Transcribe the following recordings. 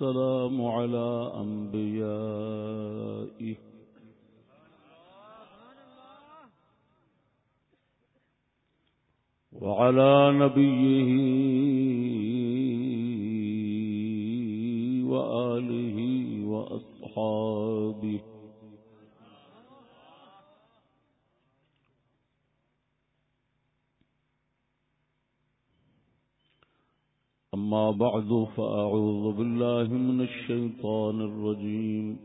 والسلام على أنبيائه. وعلى نبيه وآله وأصحابه. أما بعد فأعوذ بالله من الشيطان الرجيم.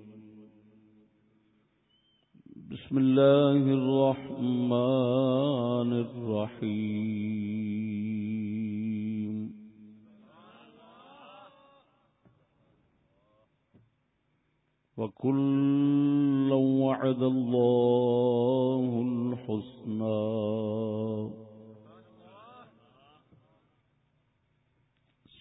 بسم الله الرحمن الرحيم. وكل وعد الله الحسنى.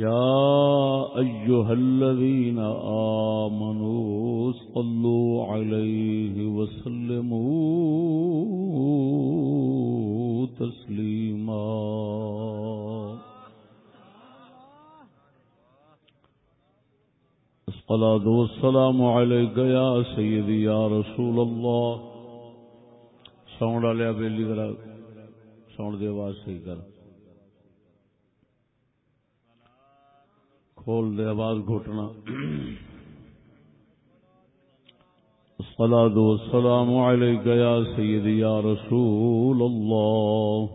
يا أيها الذين آمنوا صلوا عليه وسلموا تسليما. الصلاة والسلام عليك يا سيدي يا رسول الله. سوند والے بیلی ذرا سوند دی آواز صحیح کر۔ کھول دے، آواز گھٹنا۔ الصلاة والسلام عليك يا سيدي يا رسول الله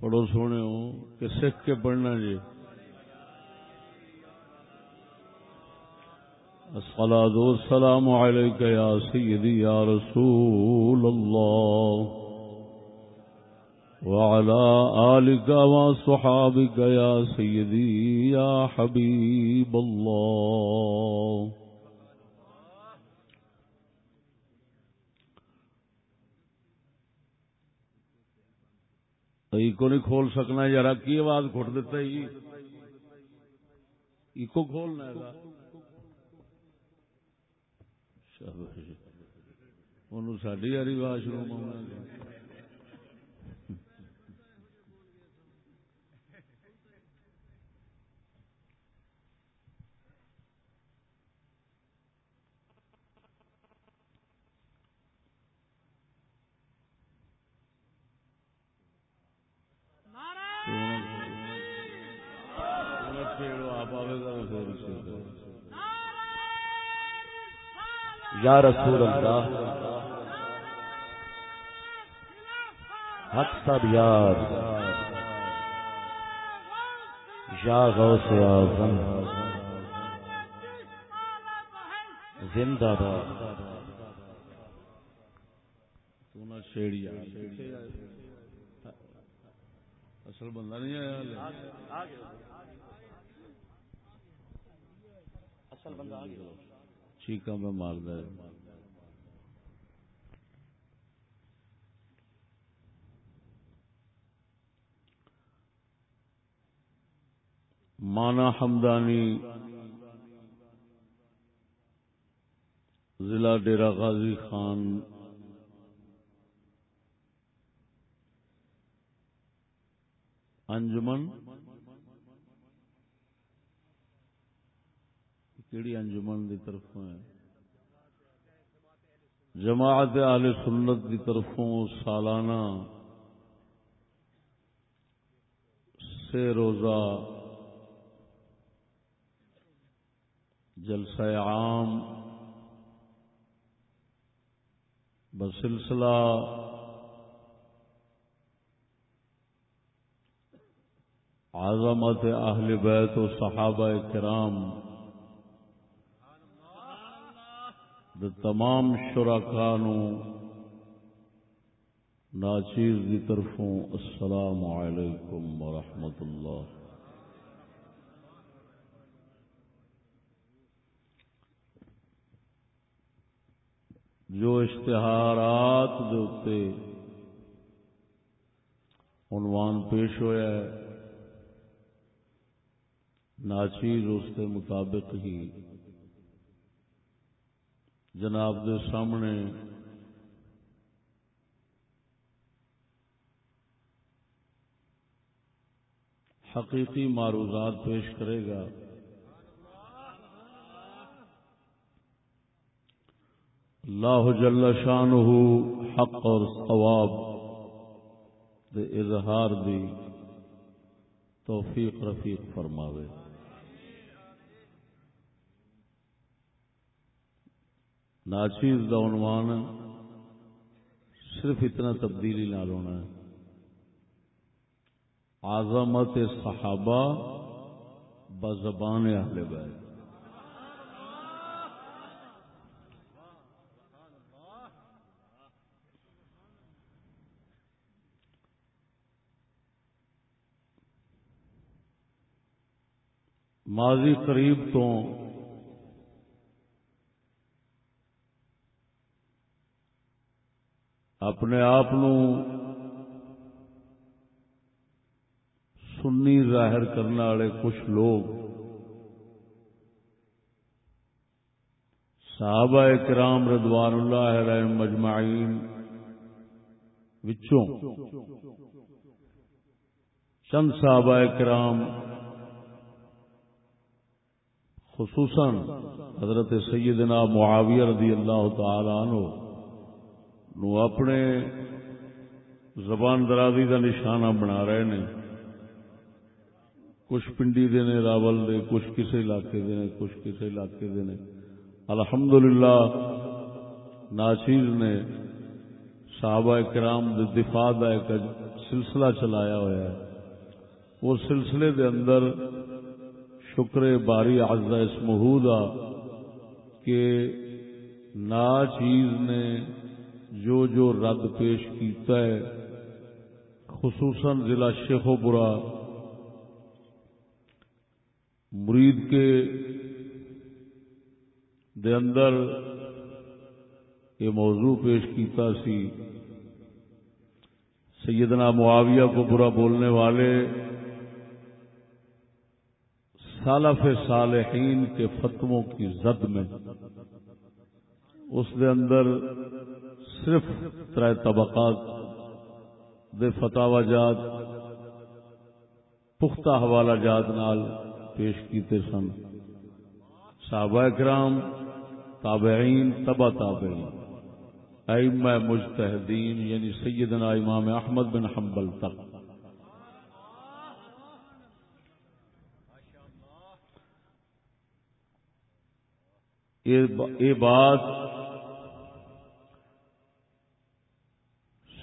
پڑھو سونے ہو کہ سکھ کے پڑھنا جی۔ الصلاة والسلام عليك يا سيدي يا رسول الله وعلى آلك وصحابك يا سيدي يا حبيب الله. ای کو نہیں کھول سکنا یار کی آواز کھٹ دیتا ہی کو کھولنا ہے انہوں ساری یاری واش روم آنا یا رسول اللہ حق سب یار یا غوث اعظم زندہ باد شیڑی اصل بندہ نہیں آیا اصل بندہ آ گیا۔ چیقا میں مار دے مانا حمدانی ضلع ڈیرا غازی خان انجمن؟ کیڑی انجمن دی طرف جماعت اہل سنت دی طرفوں سالانہ سے روزہ جلسہ عام بسلسلہ عظمت اہل بیت و صحابہ کرام تمام شرکا ناچیز کی طرفوں السلام علیکم ورحمۃ اللہ۔ جو اشتہارات دے عنوان پیش ہوا ہے ناچیز اس کے مطابق ہی۔ جناب دے سامنے حقیقی معروضات پیش کرے گا۔ اللہ جل شان حق اور ثواب دے اظہار دی توفیق رفیق فرماوے۔ ناچیز کا عنوان صرف اتنا تبدیلی نہ ہونا ہے۔ آزمت صحابہ بزبان اہل بیت۔ ماضی قریب تو اپنے آپ سنی ظاہر کرنے والے کچھ لوگ صحابہ کرام رضوان اللہ رحم مجمعین وچوں چند صحابہ کرام خصوصاً حضرت سیدنا معاویہ رضی اللہ تعالی عنہ نو اپنے زبان درازی کا نشانہ بنا رہے ہیں کچھ پنڈی دے نے، راول دے، کچھ کسی علاقے دے نے، کچھ کسی علاقے دے نے۔ الحمدللہ ناچیز نے صحابہ کرام دے دفاع کا ایک سلسلہ چلایا ہوا ہے۔ اس سلسلے دے اندر شکر باری عزا اس محودہ کہ ناچیز نے جو جو رد پیش کیتا ہے، خصوصاً ضلع شیخو برا، مرید کے دے اندر یہ موضوع پیش کیتا سی۔ سیدنا معاویہ کو برا بولنے والے سالف صالحین کے فتووں کی زد میں، اس دے اندر صرف تر طبقات دے فتوا جات، پختہ حوالہ جات نال پیش کیتے سن۔ صحابہ کرام تابعین، تبا تابعین، ائمہ مجتہدین یعنی سیدنا امام احمد بن حنبل تک۔ یہ بات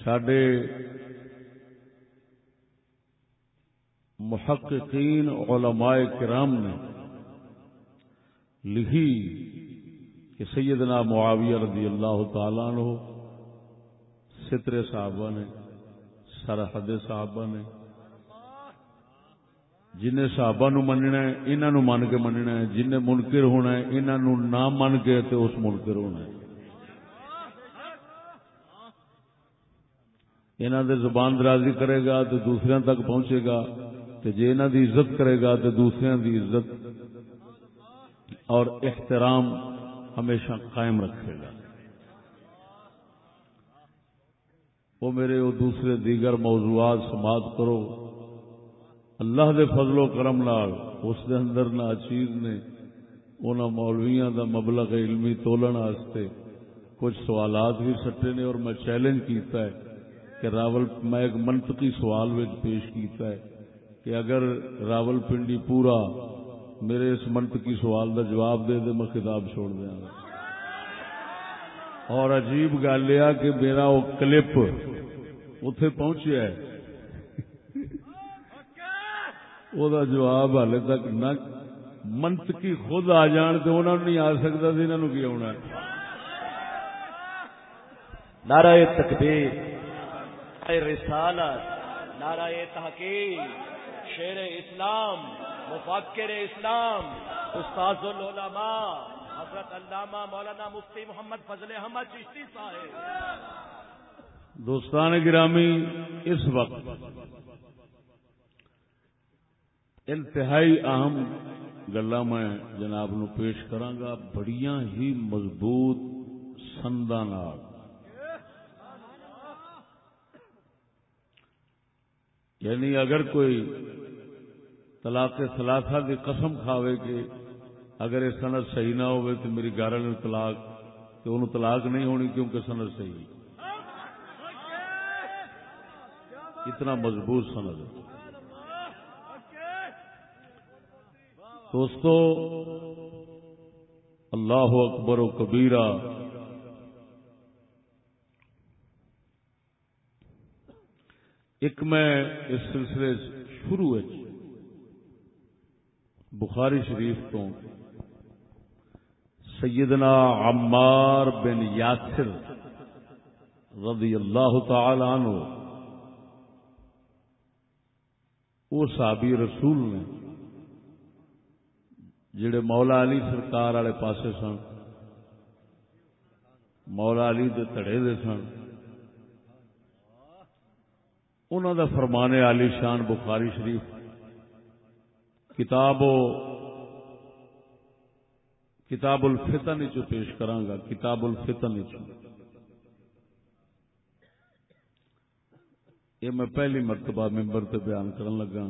سڈے محققین علماء کرام نے لکھی کہ سیدنا معاویہ رضی اللہ تعالیٰ عنہ سترے صحابہ نے، سرحد صحابہ نے جن صحابہ نو مننا ہے انہوں من کے مننا ہے جن منکر ہونا ہے انہوں نہ من کے تو اس منکر ہونا ہے۔ انہوں دے زبان درازی کرے گا تو دوسرے تک پہنچے گا تو جی انہوں دی عزت کرے گا تو دوسرے دی عزت اور احترام ہمیشہ قائم رکھے گا۔ وہ میرے وہ دوسرے دیگر موضوعات سماعت کرو۔ اللہ دے فضل و کرم نال اس دے اندر نہ چیز نے انہوں مولویاں دا مبلغ علمی تولن واسطے کچھ سوالات بھی سٹے نے اور میں چیلنج کیتا ہے۔ کہ راول میں ایک منطقی سوال پیش کیتا ہے کہ اگر راول پنڈی پورا میرے اس منطقی سوال کا جواب دے دے، میں کتاب چھوڑ دیا اور عجیب گل یہ کہ میرا وہ کلپ اتے پہنچیا ہے۔ وہ جواب ہال تک نہ منطقی خود آ جان تو انہوں نے نہیں آ سکتا انہوں کی آنا نعرہ تکبیر رسالت، نعرہ تحقیق شیر اسلام، مفکر اسلام استاد العلماء، حضرت علامہ مولانا مفتی محمد فضل احمد چشتی صاحب۔ دوستان گرامی، اس وقت انتہائی اہم گلا میں جناب نو پیش کرانگا بڑیاں ہی مضبوط سندا یعنی اگر کوئی طلاق سلاسا کی قسم کھاوے کہ اگر یہ سنت صحیح نہ ہوئے تو میری گھر والے طلاق تو انہوں طلاق نہیں ہونی کیونکہ سنت صحیح اتنا مضبوط سند ہے۔ دوستو، اللہ اکبر و کبیرہ ایک میں اس سلسلے شروع جی۔ بخاری شریف تو سیدنا عمار بن یاسر رضی اللہ تعالی عنہ، وہ صحابی رسول نے، جڑے مولا علی سرکار والے پاسے سن، مولا علی دے تڑے دے سن انہوں دا فرمانے علی شان بخاری شریف۔ کتاب کتاب الفتن چ پیش کرانگا، کتاب الفتن چ یہ میں پہلی مرتبہ ممبر تے بیان کرن لگا۔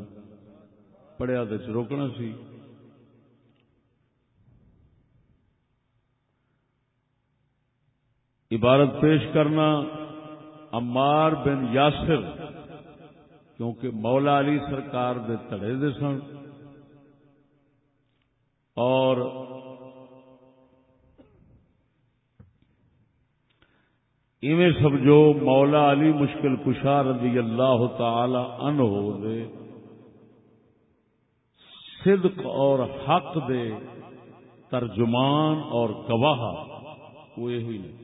پڑھیا تو روکنا سی۔ عبارت پیش کرنا، عمار بن یاسر۔ کیونکہ مولا علی سرکار دے تڑے دے سن۔ اور ایویں سمجھو مولا علی مشکل کشا رضی اللہ تعالی عنہ دے صدق اور حق دے ترجمان اور گواہ، وہ یہ نہیں۔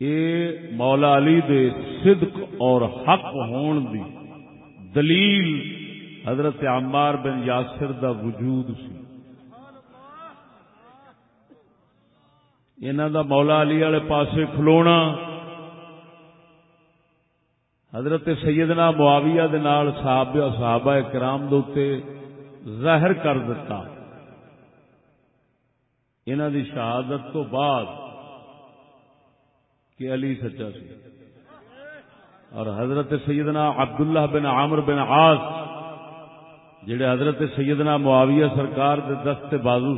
یہ مولا علی دے صدق اور حق ہون دی دلیل حضرت عمار بن یاسر دا وجود سی۔ انہوں دا مولا علی والے پاسے کھلونا۔ حضرت سیدنا معاویہ دے نال صحابہ صحابہ کرام دوتے ظاہر کر دیتا انہوں دی شہادت تو بعد کہ علی سچا سی اور حضرت سیدنا عبداللہ بن عامر بن عاص، جڑے حضرت سیدنا معاویہ سرکار دے دست بازو،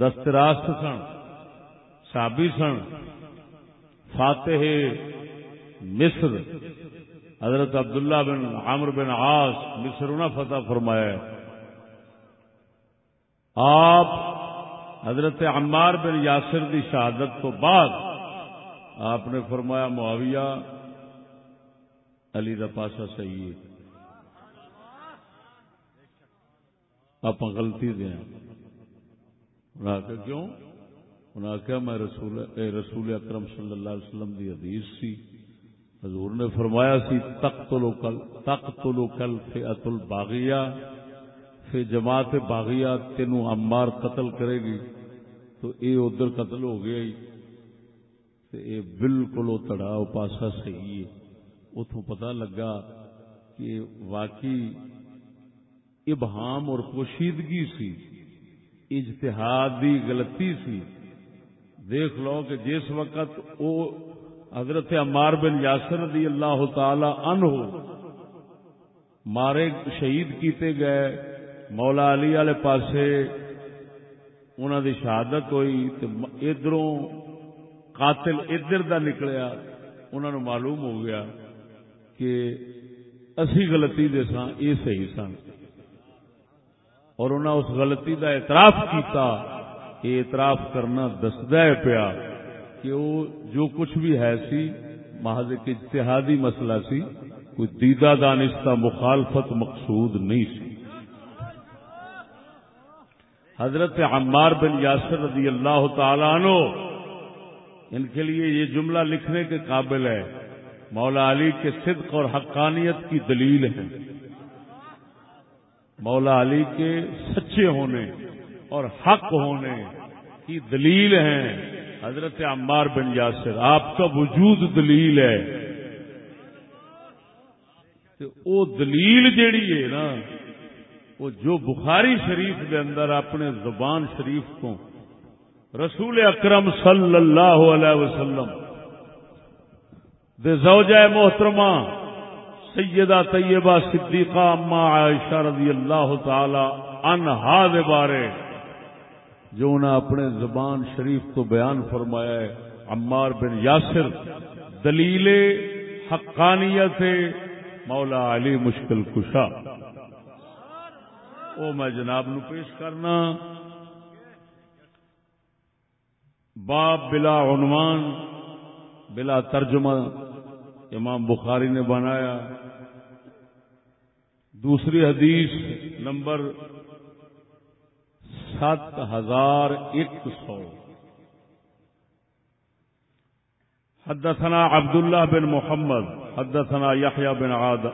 دست راست سن، صحابی سن، فاتح مصر، حضرت عبداللہ بن عامر بن عاص مصر انہیں فتح فرمایا آپ حضرت عمار بن یاسر دی شہادت تو بعد آپ نے فرمایا معاویہ علی دا پاسا صحیح ہے آپ غلطی دیں انہوں نے کیوں؟ انہوں نے کہا میں رسول رسول اکرم صلی اللہ علیہ وسلم دی حدیث سی۔ حضور نے فرمایا سی، تقتلو کل تقتلو کل فئت الباغیہ۔ فی جماعت باغیہ تینوں عمار قتل کرے گی تو اے ادھر قتل ہو گیا ہی۔ یہ بالکل تڑاؤ پاسا صحیح ہے۔ اتوں پتا لگا کہ واقعی ابہام اور پوشیدگی سی اجتہادی غلطی سی۔ دیکھ لو کہ جس وقت وہ حضرت عمار بن یاسر رضی اللہ تعالی عنہ مارے شہید کیتے گئے، مولا علی والے پاسے انہوں دی شہادت ہوئی ادھروں قاتل ادھر دا نکلیا انہوں نے معلوم ہو گیا کہ اسی غلطی دے سن یہ صحیح سن۔ اور انہوں اس غلطی دا اعتراف کیتا، یہ اعتراف کرنا دسدا پیا کہ وہ جو کچھ بھی ہے سی، محض ایک اجتہادی مسئلہ سی، کوئی دیدہ دانستہ مخالفت مقصود نہیں سی۔ حضرت عمار بن یاسر رضی اللہ تعالی عنہ ان کے لیے یہ جملہ لکھنے کے قابل ہے۔ مولا علی کے صدق اور حقانیت کی دلیل ہے مولا علی کے سچے ہونے اور حق ہونے کی دلیل ہیں۔ حضرت عمار بن یاسر، آپ کا وجود دلیل ہے۔ وہ دلیل جیڑی ہے نا، وہ جو بخاری شریف کے اندر اپنے زبان شریف کو رسول اکرم صلی اللہ علیہ وسلم، دے زوجہ محترمہ سیدہ طیبہ صدیقہ اما عائشہ رضی اللہ تعالی عنہا دے بارے، جو انہیں اپنے زبان شریف کو بیان فرمایا ہے، عمار بن یاسر، دلیل حقانیت مولا علی مشکل کشا۔ وہ میں جناب نو پیش کرنا باب بلا عنوان، بلا ترجمہ امام بخاری نے بنایا۔ دوسری حدیث نمبر سات ہزار ایک سو۔ حدثنا عبد الله بن محمد، حدثنا يحيى بن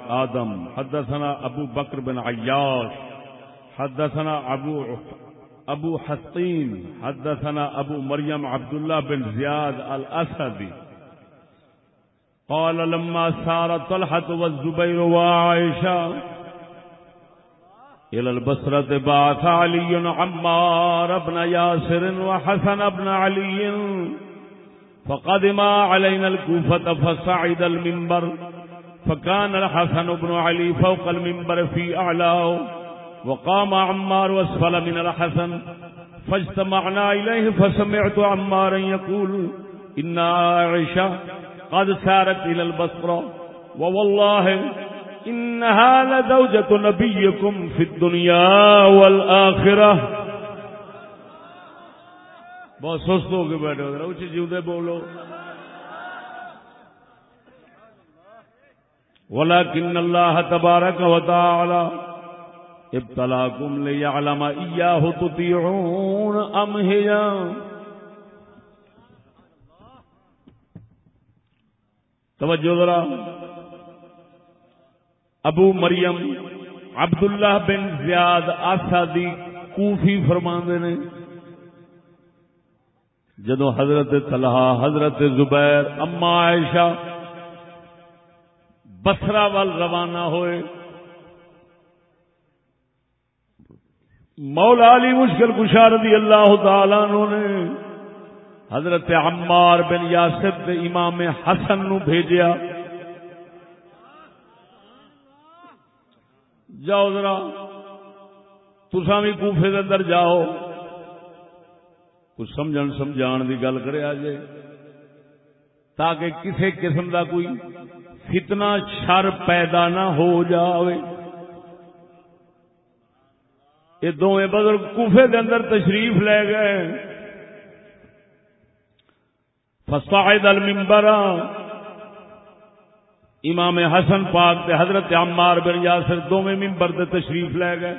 آدم، حدثنا أبو بكر بن عياش حدثنا أبو أبو حسين حدثنا أبو مريم عبد الله بن زياد الأسدي. قال لما سار طلحة والزبير وعائشة إلى البصرة بعث علي عمار بن ياسر وحسن بن علي. فقدما علينا الكوفة فصعد المنبر فكان الحسن بن علي فوق المنبر في أعلاه وقام عمار واسفل من الحسن فاجتمعنا إليه فسمعت عمارا يقول إن عائشة قد سارت إلى البصرة ووالله إنها لزوجة نبيكم في الدنيا والآخرة. بہت سست ہو کے بیٹھے ہو اچھی جیوتے بولو۔ ولكن الله تبارك وتعالى ابتلاكم ليعلم إياه تطيعون أم هي توجہ ذرا۔ ابو مریم عبداللہ بن زیاد آسادی کوفی فرماندے نے۔ جدو حضرت طلحہ، حضرت زبیر، اما عائشہ بسرا وال روانہ ہوئے۔ مولا علی مشکل کشا رضی اللہ تعالی نے حضرت عمار بن یاسر امام حسن نو بھیجیا۔ جاؤ ذرا تسا بھی کوفے دے اندر جاؤ۔ کچھ سمجھن سمجھان دی گل کرے آجے۔ تاکہ کسی قسم دا کوئی فتنہ، شر پیدا نہ ہو جاوے۔ یہ دونوں بزرگ کوفے دے اندر تشریف لے گئے۔ فصاعد المنبر، امام حسن پاک تے حضرت عمار بن یاسر دونوں ممبر تے تشریف لے گئے۔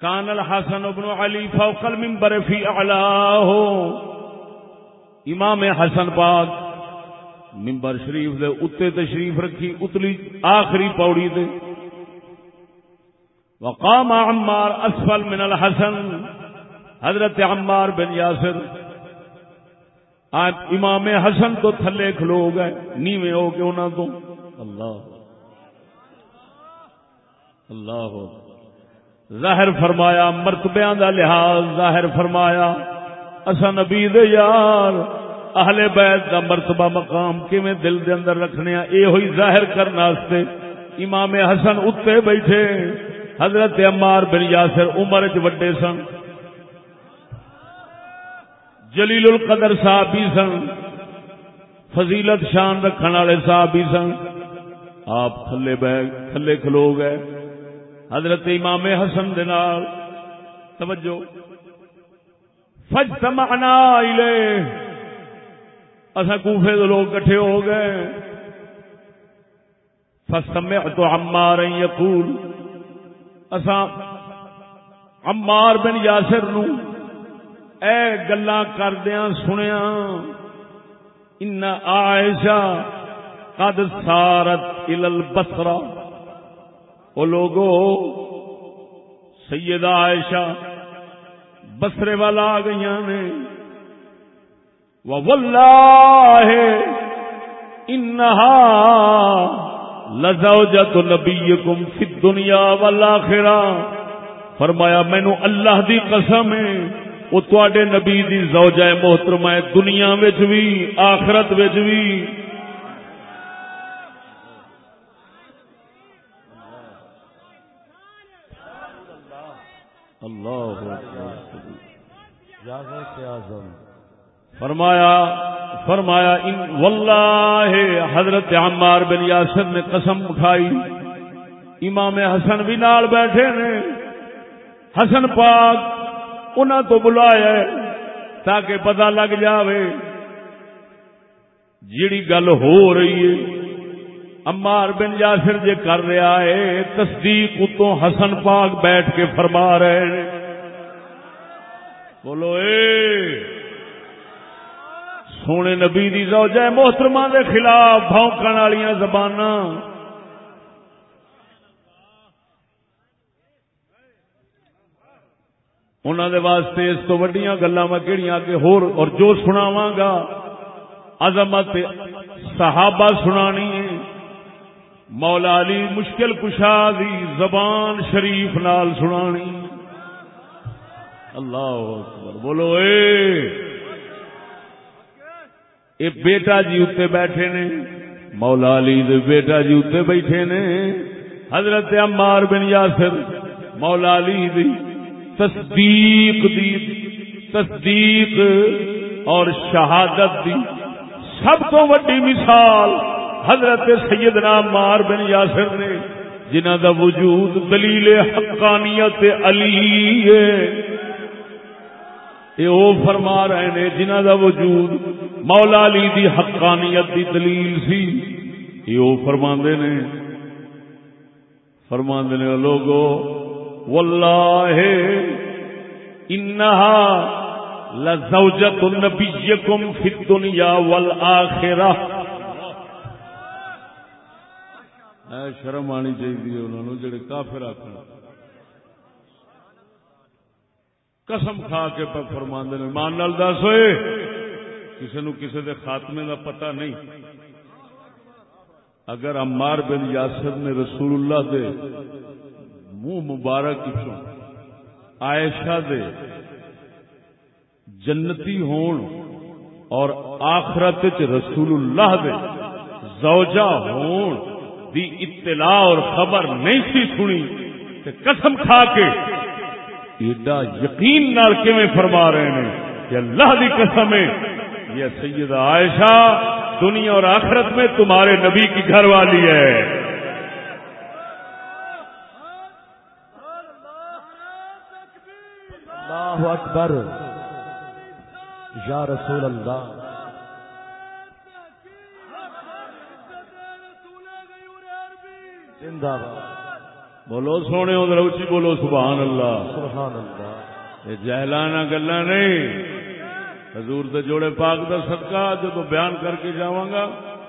کان الحسن ابن علی فوق المنبر فی اعلاه امام حسن پاک ممبر شریف دے اتے تشریف رکھی، اتلی آخری پوڑی دے۔ وقام عمار اسفل من الحسن. حضرت عمار بن یاسر. آج امام حسن تو تھلے کھلو گئے. نیویں ہو کے انہوں تو. اللہ. اللہ. ظاہر فرمایا مرتبیاں دا لحاظ ظاہر فرمایا. اسا نبی دے یار. اہل بیت دا مرتبہ مقام کیویں دل دے اندر رکھنے اے ہوئی ظاہر کرنے امام حسن اتے بیٹھے. حضرت عمار بن یاسر عمر چ وڈے سن، جلیل القدر صاحب بھی سن، فضیلت شان رکھنے والے صاحب بھی سن۔ آپ تھلے بہ، تھلے کھلو گئے۔ حضرت امام حسن دنال توجہ۔ فجتمعنا الیہ۔ اسا کوفے دے لوگ کٹھے ہو گئے۔ فسمعت عمار یقول اسا عمار بن یاسر نو اے گلاں کردیاں سنیا ان عائشہ قد سارت الى البصرہ. وہ لوگو، سیدہ عائشہ بسرے والا آ گئی نے واللہ انہا لزوجت نبیکم فی الدنیا والآخرہ۔ فرمایا، مینو اللہ دی قسم ہے، وہ تے نبی دی زوجہ محترمہ ہے دنیا وچ بھی آخرت وچ بھی اللہ فرمایا فرمایا، ان واللہ حضرت عمار بن یاسر نے قسم اٹھائی۔ امام حسن بھی نال بیٹھے نے۔ حسن پاک انہوں تو بلایا تاکہ پتہ لگ جاوے۔ جیڑی گل ہو رہی ہے امار بن یاسر جے کر رہا ہے، تصدیق اتوں حسن پاک بیٹھ کے فرما رہے ہیں۔ بولو، اے سونے نبی دی زوجہ محترمہ دے خلاف بھونکن والی زبان انہوں دے واسطے اس تو وڈیاں گلا میں کہڑی کے ہور اور جو سناواں گا، عظمت صحابہ سنانی ہے۔ مولا علی مشکل کشا دی زبان شریف نال سنانی۔ اللہ اکبر، بولو اے۔ اے بیٹا جی اتنے بیٹھے نے، مولا علی دے بیٹا جی اتنے بیٹھے نے، حضرت عمار بن یاسر، مولا علی دی تصدیق دی، تصدیق اور شہادت دی سب تو وڈی مثال حضرت سیدنا مار بن یاسر نے جنہ دا وجود دلیل حقانیت علی ہے۔ یہ وہ فرما رہے نے جنہ دا وجود مولا علی دی حقانیت دی دلیل سی، یہ وہ فرما نے۔ فرما نے، لوگو، واللہ، انہا لزوجت نبیکم فی الدنیا والآخرہ۔ اے شرم آنی چاہیے انہوں نے جڑے کافر آخر قسم کھا کے پہ فرما نے مان نال دس ہوئے۔ کسی نو کسی دے خاتمے دا پتہ نہیں۔ اگر عمار بن یاسر نے رسول اللہ دے منہ مبارک چوں عائشہ دے جنتی ہون اور آخرت رسول اللہ دے زوجہ ہون دی اطلاع اور خبر نہیں سی سنی، تے قسم کھا کے ایڈا یقین نال کیویں فرما رہے ہیں کہ اللہ دی قسم ہے، یہ سیدہ عائشہ دنیا اور آخرت میں تمہارے نبی کی گھر والی ہے۔ اللہ اکبر۔ یا رسول اللہ۔ زندہ باد۔ بولو سونے ادھر اچھی بولو سبحان اللہ۔ سبحان اللہ۔ یہ جہلانا گلا نہیں۔ حضور دے جوڑے پاک دا صدقہ جب بیان کر کے جاواں گا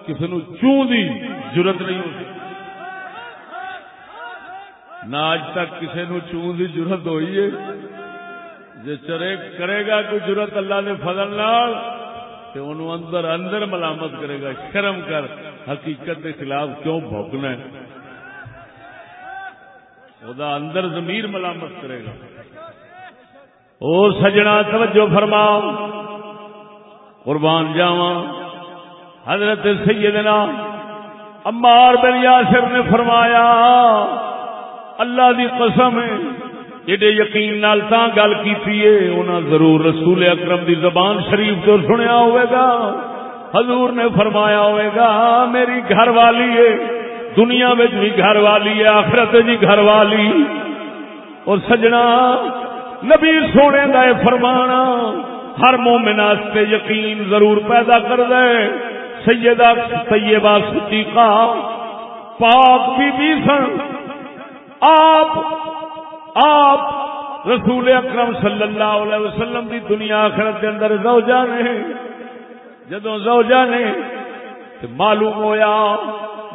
کسی نو چون دی ضرورت نہیں ہو سکتی نہ آج تک کسی نو چون دی ضرورت ہوئی ہے۔ جے چرے کرے گا کوئی ضرورت اللہ دے فضل نال تے اندر اندر ملامت کرے گا۔ شرم کر حقیقت کے خلاف کیوں بھوکنا ہے؟ خدا اندر ضمیر ملامت کرے گا۔ او سجنا توجہ فرماؤ۔ قربان جاواں۔ حضرت سیدنا عمار بن یاسر نے فرمایا، اللہ دی قسم ہے ایڈے یقین نال تا گل کیتی ہے، انہاں ضرور رسول اکرم دی زبان شریف تو سنیا ہوئے گا۔ حضور نے فرمایا ہوئے گا، میری گھر والی ہے دنیا میں بھی گھر والی ہے، آخرت بھی گھر والی اور سجنا، نبی سونے کا فرمانا، ہر مومن واسطے یقین ضرور پیدا کر دے سیدہ طیبہ صدیقہ، پاک بی بی سن۔ آپ آپ رسول اکرم صلی اللہ علیہ وسلم دی دنیا آخرت کے اندر زوجہ نے جدو زوجہ نے معلوم ہویا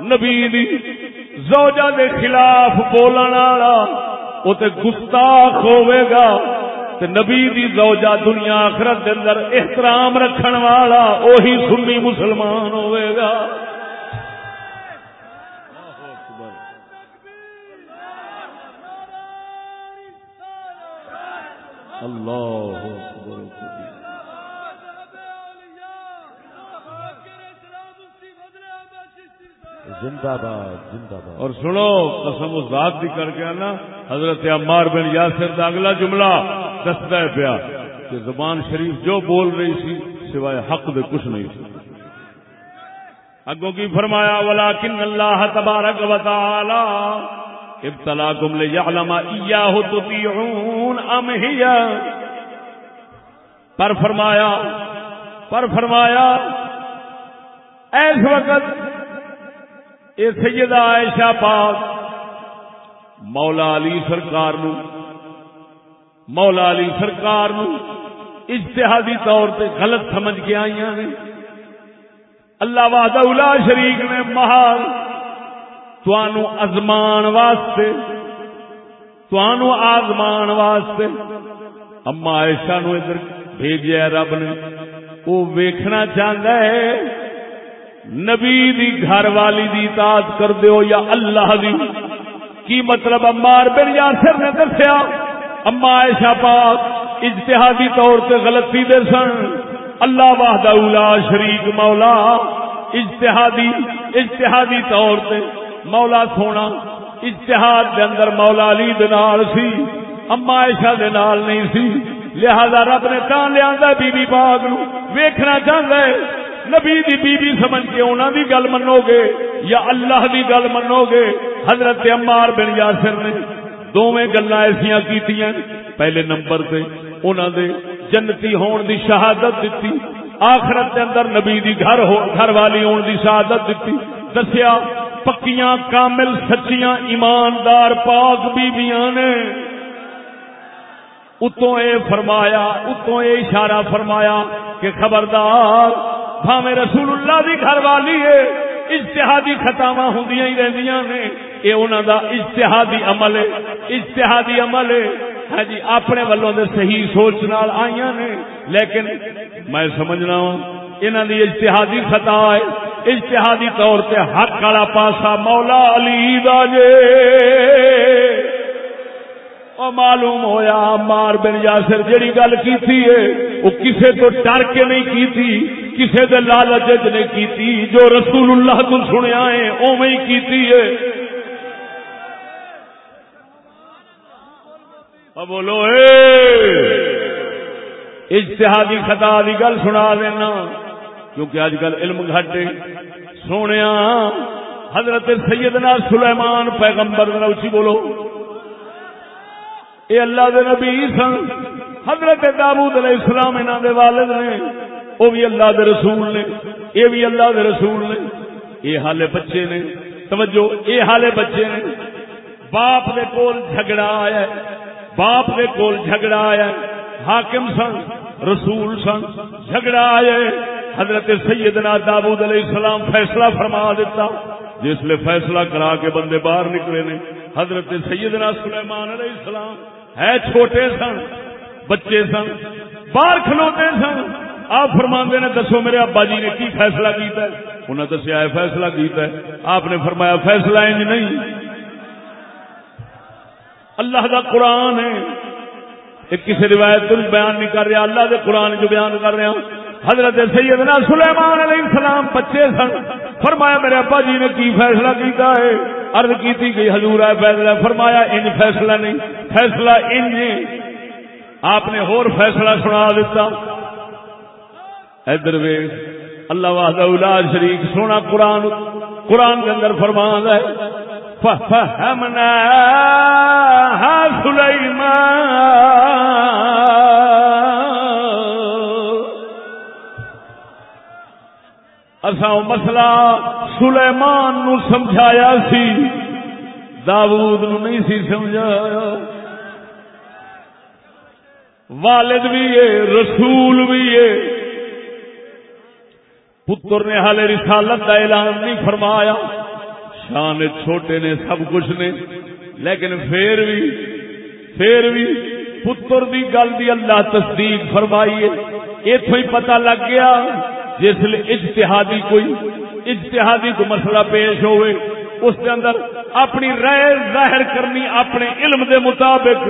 نبی دی زوجہ دے خلاف بولن والا وہ تے گستاخ ہوے گا۔ تے نبی دی زوجہ دنیا آخرت دے اندر احترام رکھن والا وہی سنی مسلمان ہوے گا۔ اللہ زندہ باد زندہ باد۔ اور سنو، قسم اس ذات بھی کر کے نا حضرت عمار بن یاسر دا اگلا جملہ دستا ہے پیا کہ زبان شریف جو بول رہی سی، سوائے حق دے کچھ نہیں سی۔ اگوں کی فرمایا، ولیکن اللہ تبارک و تعالی ابتلاکم لیعلم ایاہ تطیعون ام ہی۔ پر فرمایا پر فرمایا، ایس وقت اے سیدہ عائشہ پاک، مولا علی سرکار نو، مولا علی سرکار نو اجتہادی طور پہ غلط سمجھ کے آئی نے اللہ وحدہ الا شریک نے محال توانو ازمان واسطے، توانو آزمان واسطے اما عائشہ نو ادھر بھیجیا رب نے۔ وہ ویکھنا چاہتا ہے نبی دی گھر والی دی اطاعت کر دیو یا اللہ دی؟ کی مطلب امار بن یاسر نے دسیا؟ اما عائشہ پاک اجتہادی طور سے غلطی دے سن۔ اللہ وحدہ اولا شریک مولا۔ اجتہادی اجتہادی طور سے مولا سونا۔ اجتہاد دے اندر مولا علی دے نال سی۔ اما عائشہ دے نال نہیں سی۔ لہذا رب نے کہاں لیا بی بی پاک نو۔ ویکھنا چاہتا ہے۔ نبی دی بی بی سمجھ کے انہوں دی گل منو گے یا اللہ دی گل منو گے حضرت عمار بن یاسر نے دونوں گلا ایسا کی پہلے نمبر سے انہوں دے جنتی ہون دی شہادت دیتی آخرت دے اندر نبی دی گھر ہو، گھر والی ہون دی شہادت دیتی دسیا پکیاں کامل سچیاں ایماندار پاک بیبیاں نے۔ اتوں اے فرمایا، اتوں اے اشارہ فرمایا کہ خبردار بھاوے رسول اللہ دی گھر والی ہے۔ اجتہادی خطاواں ہوں ہی رہندیاں نے۔ یہ انہوں دا اجتہادی عمل ہے۔ اجتہادی عمل ہے۔ ہاں جی اپنے والوں دے صحیح سوچ نال آئیاں نے۔ لیکن میں سمجھنا ہوں انہوں دی اجتہادی خطا ہے۔ اجتہادی طور تے حق والا پاسا مولا علی دا جے۔ او معلوم ہویا مار بن یاسر جڑی گل کی تھی وہ کسے تو ڈر کے نہیں کی تھی کسے دے لالچ نے کیتی، جو رسول اللہ کو سنیا ہے، اوویں ہی کیتی ہے۔ بولو، اے! اجتہادی خطا دی گل سنا دینا، کیونکہ اج کل علم گھٹے سونے حضرت سیدنا سلیمان پیغمبر اچھی بولو۔ اے اللہ دے نبی سن حضرت داود علیہ السلام انہاں دے والد نے وہ بھی اللہ دے رسول نے یہ بھی اللہ دے رسول نے یہ حالے بچے نے، توجہ یہ حالے بچے نے، باپ دے کول جھگڑا آیا ہے، باپ دے کول جھگڑا آیا ہے، حاکم سن، رسول سن، جھگڑا آیا ہے۔ حضرت سیدنا داود علیہ السلام فیصلہ فرما دیتا، جس لیے فیصلہ کرا کے بندے باہر نکلے نے، حضرت سیدنا سلیمان علیہ السلام ہے چھوٹے سن، بچے سن، باہر کھلوتے سن۔ آپ فرما نے، دسو میرے ابا جی نے کی فیصلہ کیتا ہے؟ انہیں دسیا ہے، فیصلہ کیتا ہے. آپ نے فرمایا، فیصلہ انج نہیں. اللہ کا قرآن ہے۔ ایک کسی روایت تو بیان نہیں کر رہا، اللہ کے قرآن جو بیان کر رہا حضرت سیدنا سلیمان علیہ السلام بچے سن فرمایا میرے ابا جی نے کی فیصلہ کیتا ہے؟ عرض کی گئی، حضور ہے فیصلہ، فرمایا ان فیصلہ نہیں، فیصلہ ان آپ نے اور فیصلہ سنا دیتا ادھر وے اللہ واہدہ شریف سونا قرآن قرآن کے اندر فرمان ہے فہمنا اصا مسئلہ سلیمان نو سمجھایا سی۔ داود نو نہیں سی سمجھایا۔ والد بھی ہے، رسول بھی ہے۔ پتر نے حال رسالت کا اعلان نہیں فرمایا۔ شان چھوٹے نے، سب کچھ نے۔ لیکن پھر بھی پھر بھی پتر دی گل دی اللہ تصدیق فرمائیے۔ اتو ہی پتہ لگ گیا جس اجتہادی کوئی اجتہادی کو مسئلہ پیش ہوئے، اس کے اندر اپنی رائے ظاہر کرنی اپنے علم دے مطابق،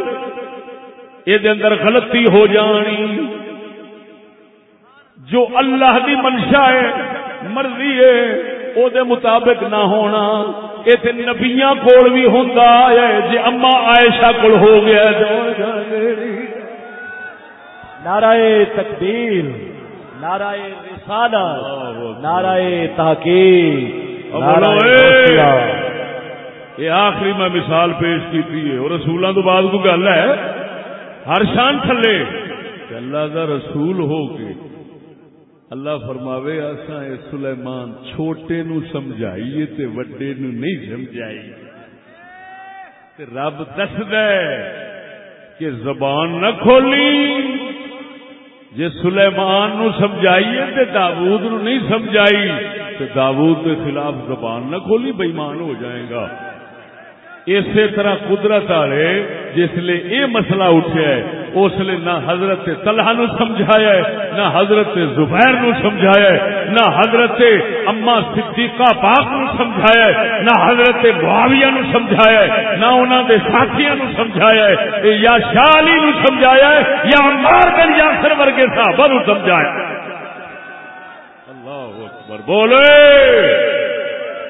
یہ اندر غلطی ہو جانی۔ جو اللہ دی منشا ہے، مرضی ہے، او دے مطابق نہ ہونا، یہ نبیاں کول بھی ہوں جی اما عائشہ کول ہو گیا نعرہ تکبیر۔ نعرہ رسالہ نعرہ تحقیق یہ آخری میں مثال پیش کی اور رسولوں تو بعد کو گل ہے ہر شان تھلے۔ اللہ کا رسول ہو کے اللہ فرماوے آسا سلیمان چھوٹے نو سمجھائیے تے وڈے نو نہیں سمجھائی تے رب دس دے کہ زبان نہ کھولی۔ جی سلیمان نو سمجھائیے تے داود نو نہیں سمجھائی، تے داود کے خلاف زبان نہ کھولی بےمان ہو جائے گا۔ اسی طرح قدرت والے جس لیے یہ مسئلہ اٹھا ہے، اس لیے نہ حضرت طلحہ نو سمجھایا ہے، نہ حضرت زبیر نو سمجھایا ہے، نہ حضرت اما صدیقہ پاک نو سمجھایا ہے، نہ حضرت معاویہ نو سمجھایا ہے، نہ انہوں دے ساتھیوں نو سمجھایا ہے۔ یا شالی نو سمجھایا ہے، یا عمار بن یاسر ورگے صحابہ نو سمجھایا اللہ اکبر، بولے۔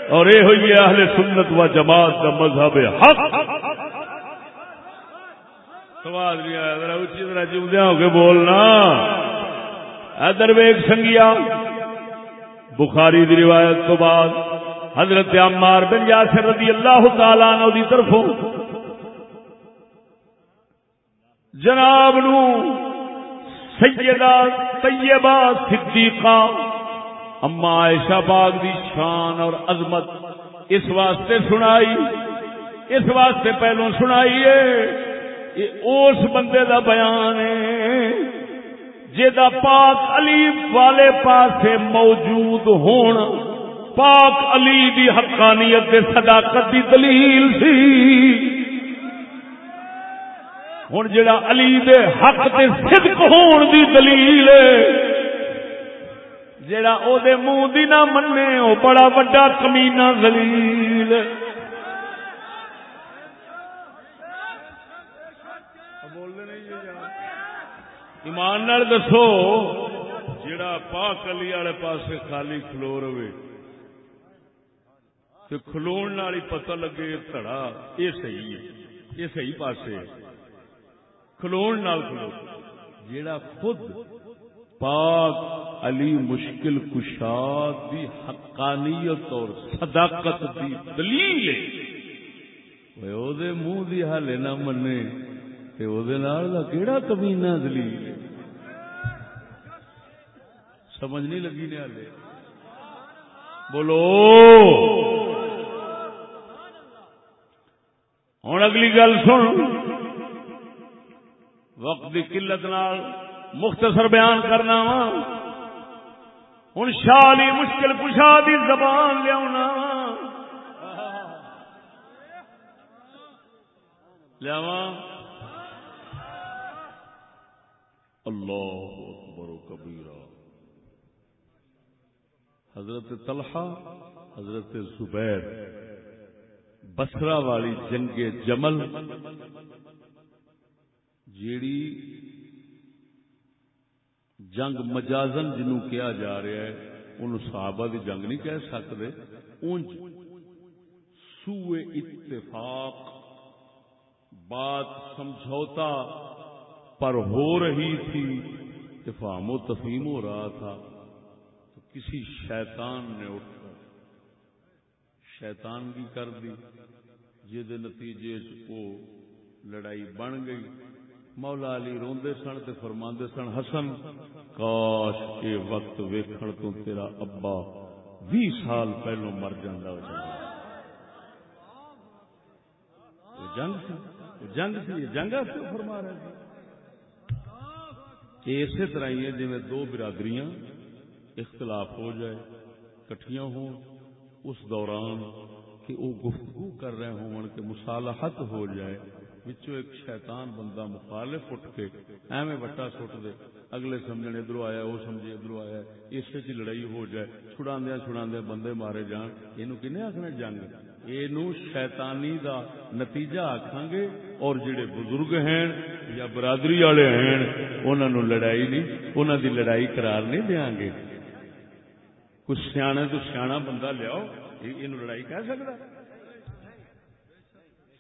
اور یہ ہوئی اہل سنت و جماعت کا مذہب حق۔ سوال نہیں آیا، ذرا اچھی طرح جمدیا ہو کے بولنا۔ ادر ویگ سنگیا۔ بخاری دی روایت تو بعد حضرت عمار بن یاسر رضی اللہ تعالی عنہ دی طرفوں جناب نو سیدہ طیبہ صدیقہ اما عائشہ باغ دی شان اور عظمت اس واسطے سنائی، اس واسطے پہلو سنائی ہے اس بندے دا بیان ہے۔ جا پاک علی والے پاس موجود ہونا پاک علی دی حقانیت دے صداقت دی دلیل سی۔ ہوں جڑا علی دے حق تے صدق ہون دی دلیل۔ ہے جڑا او دے منہ دی نہ منے او بڑا وڈا کمینہ ذلیل۔ ایمان نال دسو جڑا پاک علی والے پاسے خالی کھلو رہے۔ تو کھلو نال ہی پتہ لگے تھڑا یہ صحیح ہے، یہ صحیح پاسے کھلو نال کھلو۔ جڑا خود پاک علی مشکل کشاد دی حقانیت اور صداقت دی دلیل ہے منہ دی حال نہ منے۔ کیڑا کمینا دلیل؟ سمجھ نہیں لگی نے ہلے بولو۔ ہوں اگلی گل سن۔ وقت کی قلت نال مختصر بیان کرنا وا۔ ہوں شالی مشکل کشا دی زبان لیا لیا اللہ اکبر و کبیرہ۔ حضرت طلحہ، حضرت زبیر بسرا والی جنگ جمل، جیڑی جنگ مجازن جنو کیا جا رہا ہے ان صحابہ دی جنگ نہیں کہہ سکتے۔ انج سوئے اتفاق، بات سمجھوتا پر ہو رہی تھی افہام و تفہیم ہو رہا تھا، تو کسی شیطان نے اٹھ کر شیطان کی کر دی۔ جہد نتیجے وہ لڑائی بن گئی۔ مولا علی روندے سن تے فرماندے سن، حسن، کاش اے وقت ویکھن تو تیرا ابا بھی سال پہلو مر جاندہ ہو جاندہ جنگ سی جنگ سی جنگ سے فرما رہے تھے۔ اسی طرح ہی ہے جی دو برادریاں اختلاف ہو جائے، کٹھیاں ہوں، اس دوران کہ وہ گفتگو کر رہے ہوں کہ مصالحت ہو جائے، وچوں ایک شیطان بندہ مخالف اٹھ کے ایویں وٹا سٹ دے، اگلے سمجھنے ادھر آیا، وہ سمجھے ادھر آیا، اس لڑائی ہو جائے چھڑاندیا چھڑاندیا بندے مارے جان، یہ آخنا جنگ؟ یہ شیطانی دا نتیجہ آخان گے اور جڑے بزرگ ہیں یا برادری والے ہیں انہوں لڑائی نہیں انہوں دی لڑائی قرار نہیں دیا گے۔ کچھ سیاح تو سیاح بندہ لیاؤ، یہ لڑائی کہہ سکتا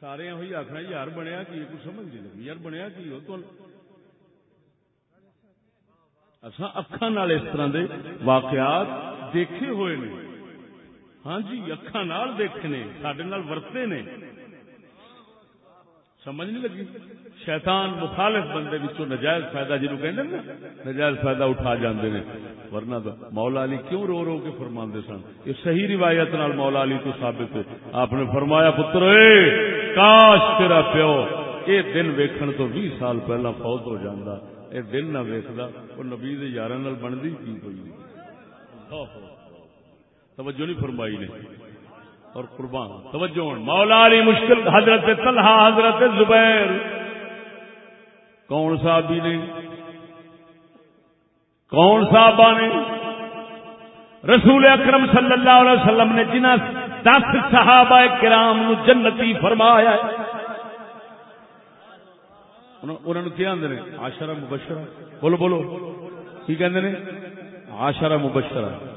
سارے یہ آخنا یار بنیا کی کچھ سمجھ نہیں یار بنیا کی ہو تو اصا اکھان اس طرح دے واقعات دیکھے ہوئے نے۔ ہاں جی اکھان دیکھے نے سڈے نال ورتے نے۔ سمجھ نہیں لگی؟ شیطان مخالف بندے بچوں نجائز فائدہ جنوب کہ نجائز فائدہ اٹھا جاندے نے۔ ورنہ تو مولا علی کیوں رو رو کے فرما سن؟ یہ صحیح روایت نال مولا علی تو ثابت ہے۔ آپ نے فرمایا پتر اے کاش تیرا پیو یہ دن ویکھن تو بھی سال پہلا فوت ہو جاندہ اے دن نہ ویکھدا، وہ نبی دے یاراں نال بندی کی کوئی توجہ نہیں فرمائی نے۔ اور قربان، توجہ مولا علی مشکل، حضرت طلحہ، حضرت زبیر۔ کون صحابی نے؟ کون صحابہ نے؟ رسول اکرم صلی اللہ علیہ وسلم نے جنہ دس صحابہ کرام نو جنتی فرمایا انہوں نے کیا آدھے آشرا مبشرہ۔ بولو بولو۔ کی کہ آشرا مبشرہ۔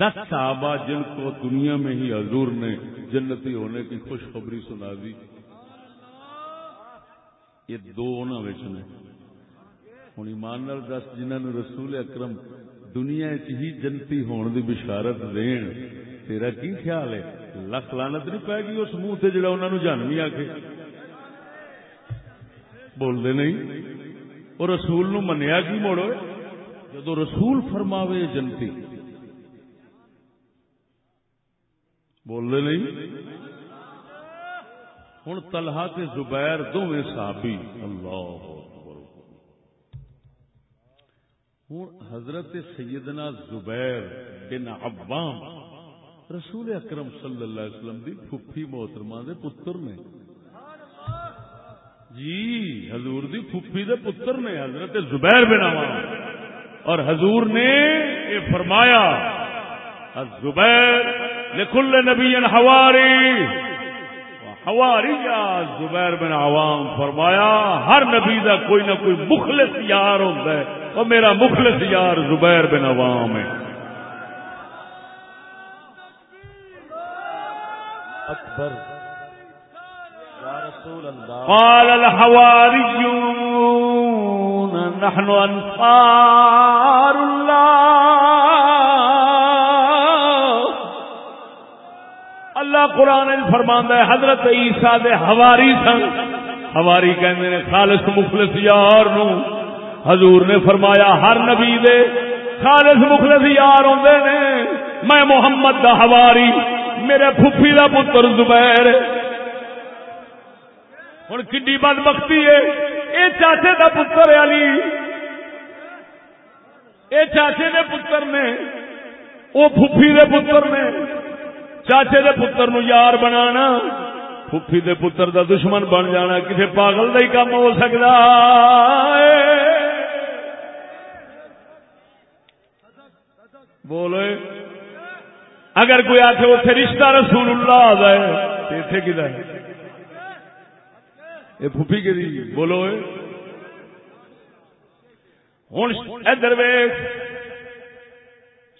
دس صحابہ جن کو دنیا میں ہی حضور نے جنتی ہونے کی خوشخبری سنا دی۔ یہ دو نے۔ ہوں ایمان دس جنہوں نے رسول اکرم دنیا ہی جنتی ہون دی بشارت دین، تیرا کی خیال ہے؟ لکھ لانت نہیں پائے گی اس منہ سے جڑا انہوں نے جانوی آ کے بولتے نہیں؟ وہ رسول نو منیا کی موڑو جدو رسول فرماوے جنتی بولتے نہیں؟ ہوں تلہا تے زبیر دونوں صحابی۔ اللہ ہوں حضرت سیدنا زبیر بن عوام، رسول اکرم صلی اللہ علیہ وسلم دی پھپھی محترمہ دے پتر نے۔ جی حضور دی پھپھی دے پتر نے، حضرت زبیر بن عوام۔ اور حضور نے یہ فرمایا زبیر لکل نبی ہواری ہواری زبیر بن عوام فرمایا ہر نبی دا کوئی نہ کوئی مخلص یار ہوتا ہے اور میرا مخلص یار زبیر بن عوام ہے۔ اکبر قال الحواریون نحن انصار اللہ۔ اللہ قرآن فرما ہے، حضرت عیسا دے ہواری سن۔ ہواری کہندے نے، خالص مخلص یار نو۔ حضور نے فرمایا، ہر نبی دے خالص مخلص یار ہوندے نے۔ میں محمد دا ہواری میرے پھپھی دا پتر زبیر۔ ہن کڈی بد بختی ہے۔ اے چاچے دا پتر علی۔ اے چاچے دے پتر نے، او پھپھی دے پتر نے۔ چاچے دے پتر نو یار بنانا پھپھی دے پتر دا دشمن بن جانا کسی پاگل دا ہی کام ہو سکتا بولو اگر کوئی آخر اتنے رشتہ رسول اللہ آ جائے اتنے کدھر یہ پھوپھی کے دی بولو ہوں ادھر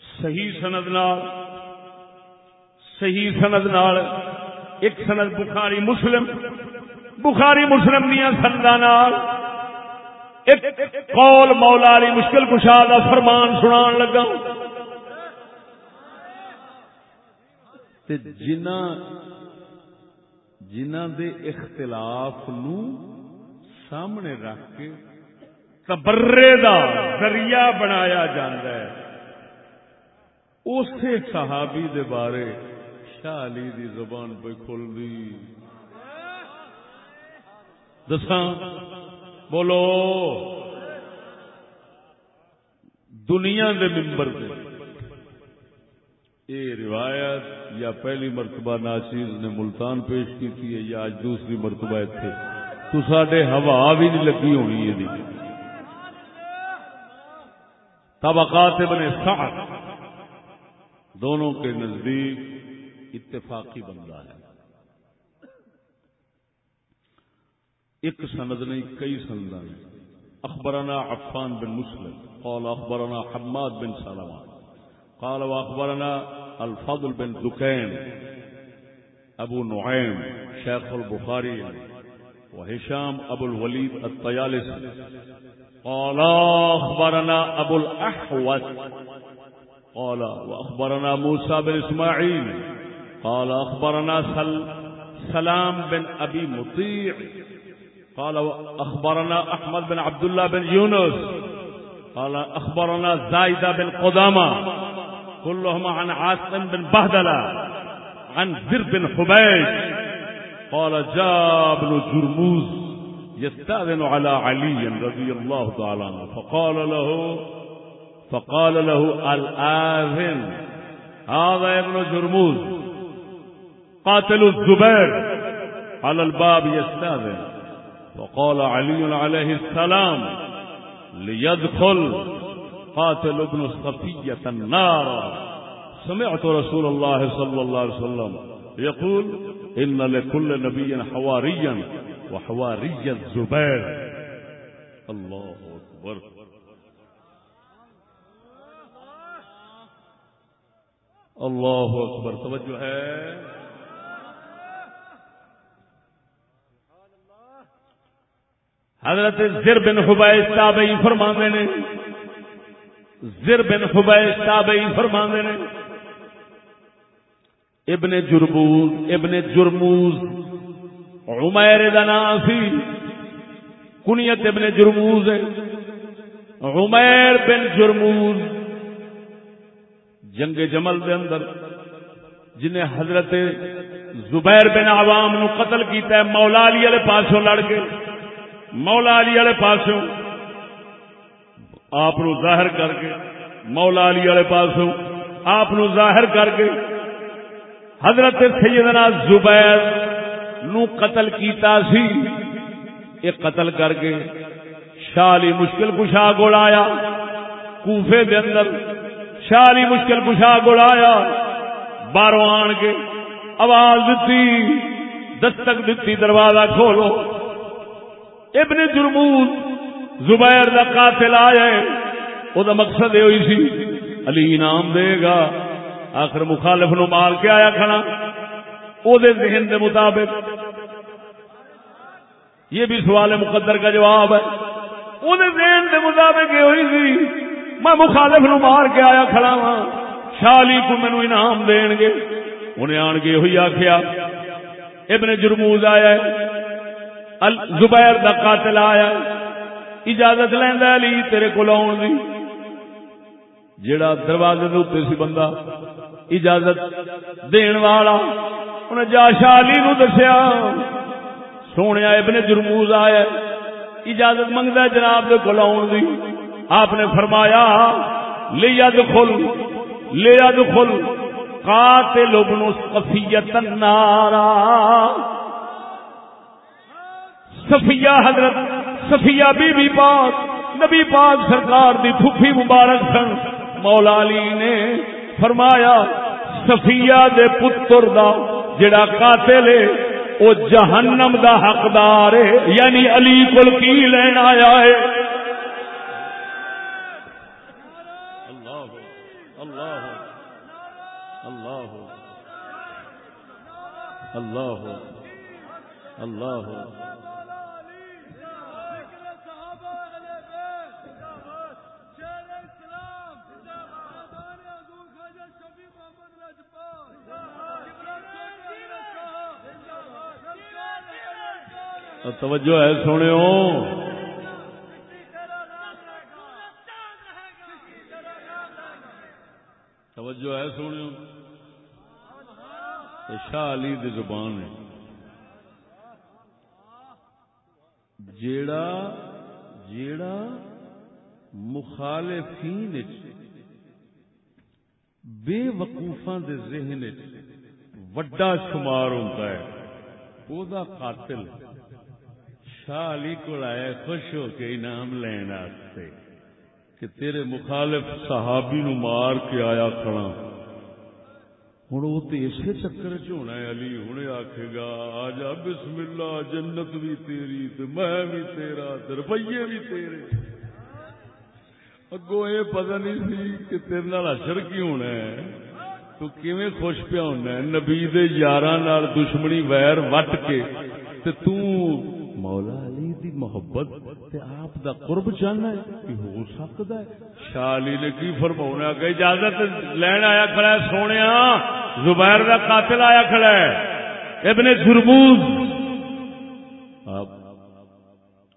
صحیح سند نال صحیح سند نال، ایک سند بخاری مسلم بخاری مسلم دیا سندا ایک قول مولا علی مشکل کشا کا فرمان سنا لگا جنہ جنہ دے اختلاف نو سامنے رکھ کے تبرے دا ذریعہ بنایا جاندہ ہے۔ اسی صحابی دے بارے شاہ علی دی زبان پہ کھول دی۔ دساں، بولو۔ دنیا دے ممبر پہ یہ روایت یا پہلی مرتبہ ناچیز نے ملتان پیش کی تھی یا آج دوسری مرتبہ تھے تو ساڈے ہوا بھی نہیں لگی ہونی یہ طبقات ابن سعد، دونوں کے نزدیک اتفاقی بندہ ہے۔ ایک سند نہیں، کئی سنداں اخبرنا عفان بن مسلم، قال اخبرنا حماد بن سلمہ، قال واخبرنا الفضل بن دكين ابو نعيم شيخ البخاري وهشام ابو الوليد الطيالسي قال اخبرنا ابو الاحوص قال واخبرنا موسى بن اسماعيل قال أخبرنا سل سلام بن أبي مطيع. قال أخبرنا أحمد بن عبد الله بن يونس. قال أخبرنا زايدة بن قدامة. كلهم عن عاصم بن بهدلة. عن زر بن حبيش قال جاء ابن جرموز يستأذن على علي رضي الله تعالى عنه. فقال له فقال له الآذن. هذا ابن جرموز. قاتل الزبير على الباب يستاذن. وقال علي عليه السلام، ليدخل قاتل ابن الصفية النار. سمعت رسول الله صلى الله عليه وسلم يقول، إن لكل نبي حواريا وحواري الزبير. الله أكبر. الله أكبر. توجه ہے. حضرت زر بن حبیش تابعی فرماندے نے۔ زر بن حبیش تابعی فرماندے نے۔ ابن جرموز ابن جرموز، عمیر دا نام سی۔ کنیت ابن جرموز ہے۔ عمیر بن جرموز، جنگ جمل دے اندر، جنہیں حضرت زبیر بن عوام نو قتل کیتا ہے، مولا علی والے پاسوں لڑ کے۔ مولا علی والے پاسوں آپ ظاہر کر کے، مولا علی والے پاسوں آپ ظاہر کر کے حضرت سیدنا زبیر نو قتل کیتا سی۔ یہ قتل کر کے شالی مشکل کشا گول آیا۔ کوفے دے اندر شالی مشکل کشا گول آیا۔ باہروں آن کے آواز دیتی دستک دیتی دروازہ کھولو۔ ابن جرموز زبیر دا قاتل آیا ہے۔ او دا مقصد یہ ہوئی سی، علی انعام دے گا۔ آخر مخالف نو مال کے آیا کھڑا۔ او دے ذہن دے مطابق۔ یہ بھی سوال مقدر کا جواب ہے۔ او دے ذہن دے مطابق یہ ہوئی سی، میں مخالف نو مار کے آیا کھڑا ہاں۔ شالی کو مینو انعام دین گے۔ انہیں آن کے ہوئی آخیا ابن جرموز آیا ہے۔ زبیر دا قاتل آیا۔ اجازت لینا علی تیرے کو آن دی۔ جڑا دروازے دے سی بندہ اجازت دین والا انہیں جا شاہ علی نو دسیا۔ سونے ابن جرموز آیا۔ اجازت منگتا جناب دے کو آن دی۔ آپ نے فرمایا لیا دخل لیا دخل قاتل ابن صفیت النارا سفیا حضرت سفیا بی بی پاک نبی پاک سرکار دی پھوپھی مبارک سن مولا علی نے فرمایا سفیا دے پتر دا جڑا قاتل ہے او جہنم دا حقدار ہے یعنی علی کول کی لین آیا ہے اللہ اللہ اللہ توجہ ہے سونے توجہ ہے سونے شاہ علی دی زبان ہے۔ جیڑا جیڑا مخالفین بے وقوفاں دے ذہن وڈا شمار ہوتا ہے، او دا قاتل شاہ علی کو آیا خوش ہو کے انعام لین واسطے کہ تیرے مخالف صحابی نو مار کے آیا کھڑا۔ ہوں وہ تو اسی چکر چ ہونا ہے علی ہوں آخے گا آ جا بسم اللہ جنت بھی تیری تے میں بھی تیرا تے روپیے بھی تیرے۔ اگو یہ پتہ نہیں سی کہ تیرے نال اشر کی ہونا ہے۔ تو کیویں خوش پیا ہونا ہے؟ نبی دے یاراں نال دشمنی ویر وٹ کے۔ تے تو مولا علی دی محبت تے آپ دا قرب چاہنا ہے کہ ہو سکتا ہے۔ شاہ علی نے کی فرماؤنا کہ اجازت لین آیا کھڑا ہے، سونیا، زبیر دا قاتل آیا کھڑا ہے۔ ابن زربوز آپ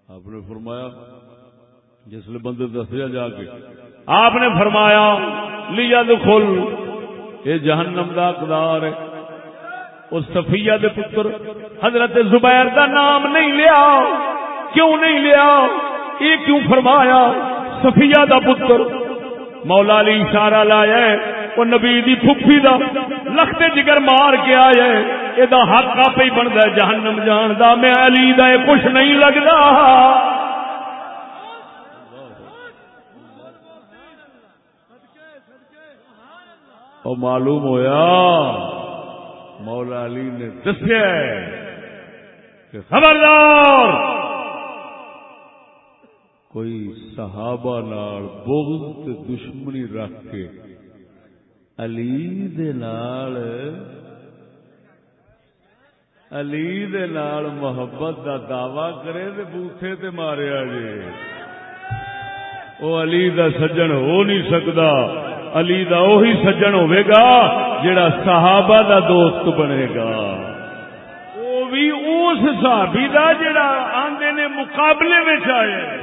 آپ نے فرمایا، جس لیے بندے دسیا جا کے۔ آپ نے فرمایا لیا دخل یہ جہنم دا اقدار ہے۔ اس صفیہ دے پتر حضرت زبیر دا نام نہیں لیا۔ کیوں نہیں لیا؟ یہ کیوں فرمایا؟ صفیہ دا پتر مولا علی اشارہ لایا ہے، وہ نبی دی پھپھی دا لخت جگر مار کے آیا ہے۔ یہ دا حق آپ ہی بنتا ہے، جہنم جان دا۔ میں علی دا یہ کچھ نہیں لگتا۔ معلوم ہویا۔ مولا علی نے دسیا کہ خبردار! کوئی صحابہ نال بغض تے دشمنی رکھ کے علی دے نال علی دے نال محبت دا دعوی کرے تے بوتھے تے ماریا جے وہ علی دا سجن ہو نہیں سکتا۔ علی دا وہی سجن ہوے گا جڑا صحابہ دا دوست بنے گا۔ وہ بھی اس صحابی دا جڑا آندے نے مقابلے میں آیا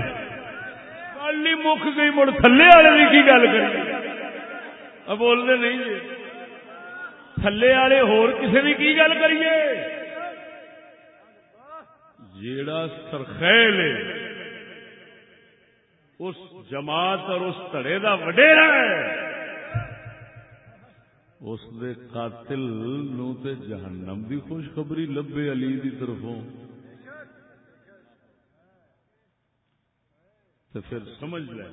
گل ہی مک گئی، مڑ تھلے والے کی گل کری۔ اب بولتے نہیں جی۔ تھلے والے ہور کسے بھی کی گل کریے؟ جیڑا سرخیل ہے، اس جماعت اور اس تڑے دا وڈیرا ہے۔ اس دے قاتل نو تے جہنم دی خوشخبری لبے علی دی طرفوں۔ تو پھر سمجھ لے،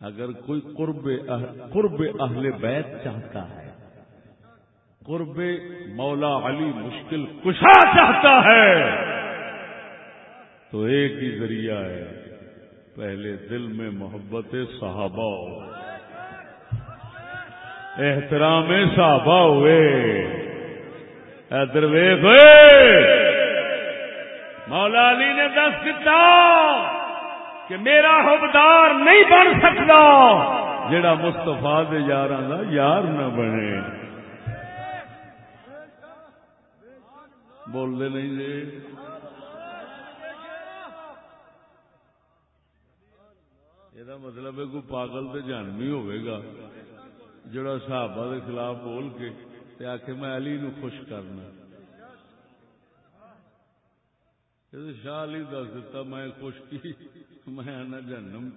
اگر کوئی قرب قرب اہل بیت چاہتا ہے، قرب مولا علی مشکل کشا چاہتا ہے، تو ایک ہی ذریعہ ہے، پہلے دل میں محبت صحابہ ہو۔ احترام صحابہ ہوئے۔ ادر ویخ مولا علی نے دس دیتا کہ میرا حبدار نہیں بن سکتا جڑا مستفا دے یار یار نہ بنے۔ بولتے نہیں جی۔ یہ مطلب ہے کوئی پاگل تو جانوی ہوئے گا۔ جڑا صحابہ دے خلاف بول کے تے آخ میں علی نو خوش کرنا۔ شاہ علی دس دیتا میں خوش کی، میں نہ جنم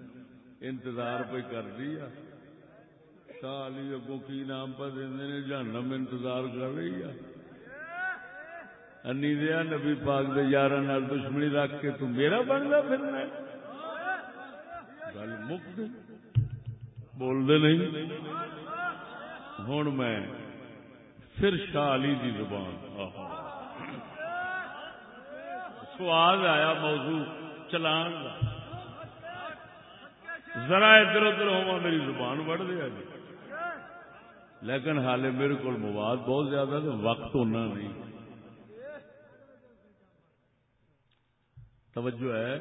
انتظار پہ کر دیا شاہ علی اگو کی نام پہ دے جنم انتظار کر رہی ہے۔ انی دیا نبی پاک دے یار دشمنی رکھ کے تو میرا بننا پھرنا گل مک گئی بول دے نہیں۔ ہوں میں پھر شاہ علی دی زبان سواد آیا موضوع چلان کا ذرا ادھر ادھر ہوا میری زبان بڑھ دیا جی لیکن حالے میرے کو مواد بہت زیادہ تو وقت ہونا نہیں۔ توجہ ہے؟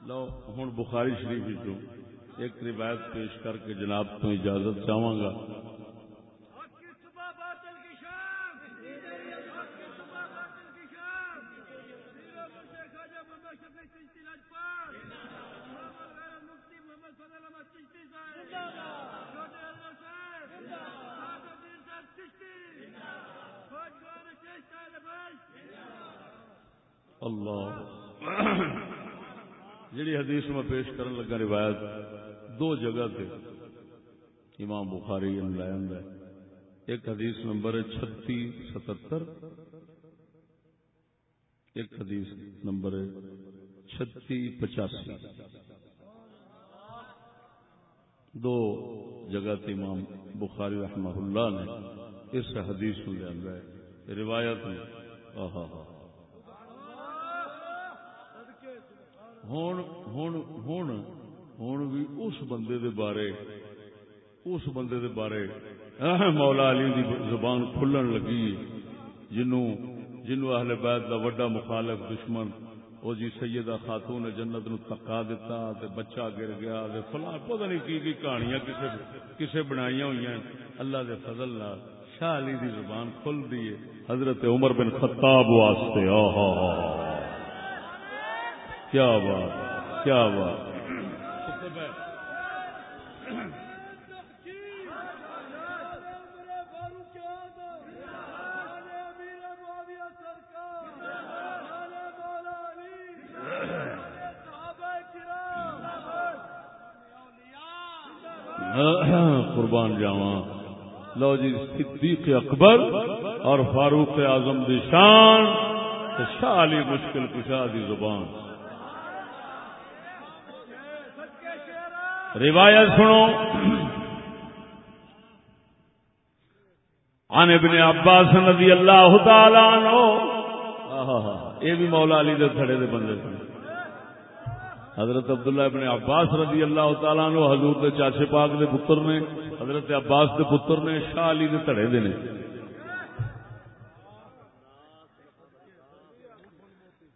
لو، ہوں بخاری شریف جو ایک روایت پیش کر کے جناب تو اجازت چاہوں گا۔ اللہ۔ جڑی حدیث میں پیش کرن لگا روایت دو جگہ تے امام بخاری لے آدھا ایک حدیث نمبر ہے چھتی ستر ایک حدیث نمبر ہے چھتی پچاسی۔ دو جگہ تے امام بخاری رحمہ اللہ نے۔ اس حدیث کو لیا ہے روایت میں۔ آہا ہا۔ ہون ہون ہون۔ ہون بھی اس بندے دے بارے، اس بندے دے بارے۔ مولا علی دی زبان کھلن لگی۔ جنوں جنوں اہل بیت دا وڈا مخالف دشمن۔ او جی سیدہ خاتون جنت نو تکا دیتا تے بچہ گر گیا تے فلاں، پتہ نہیں کی کی کہانیاں کسے کسے بنائیاں ہوئی ہیں۔ اللہ دے فضل نال شاہ علی دی زبان کھل دی حضرت عمر بن خطاب واسطے۔ آہا۔ کیا بات کیا بات۔ قربان جاوا لو جی صدیق اکبر اور فاروق اعظم دی شان شاہ علی مشکل کشا دی زبان۔ روایت سنو۔ عن ابن عباس رضی اللہ تعالی عنہ۔ یہ بھی مولا علی دے تھڑے دے بندے سن۔ حضرت عبداللہ ابن عباس رضی اللہ تعالیٰ عنہ، حضور دے چاچے پاک دے پتر نے حضرت عباس دے پتر نے، شاہ علی دے تڑے دے نے۔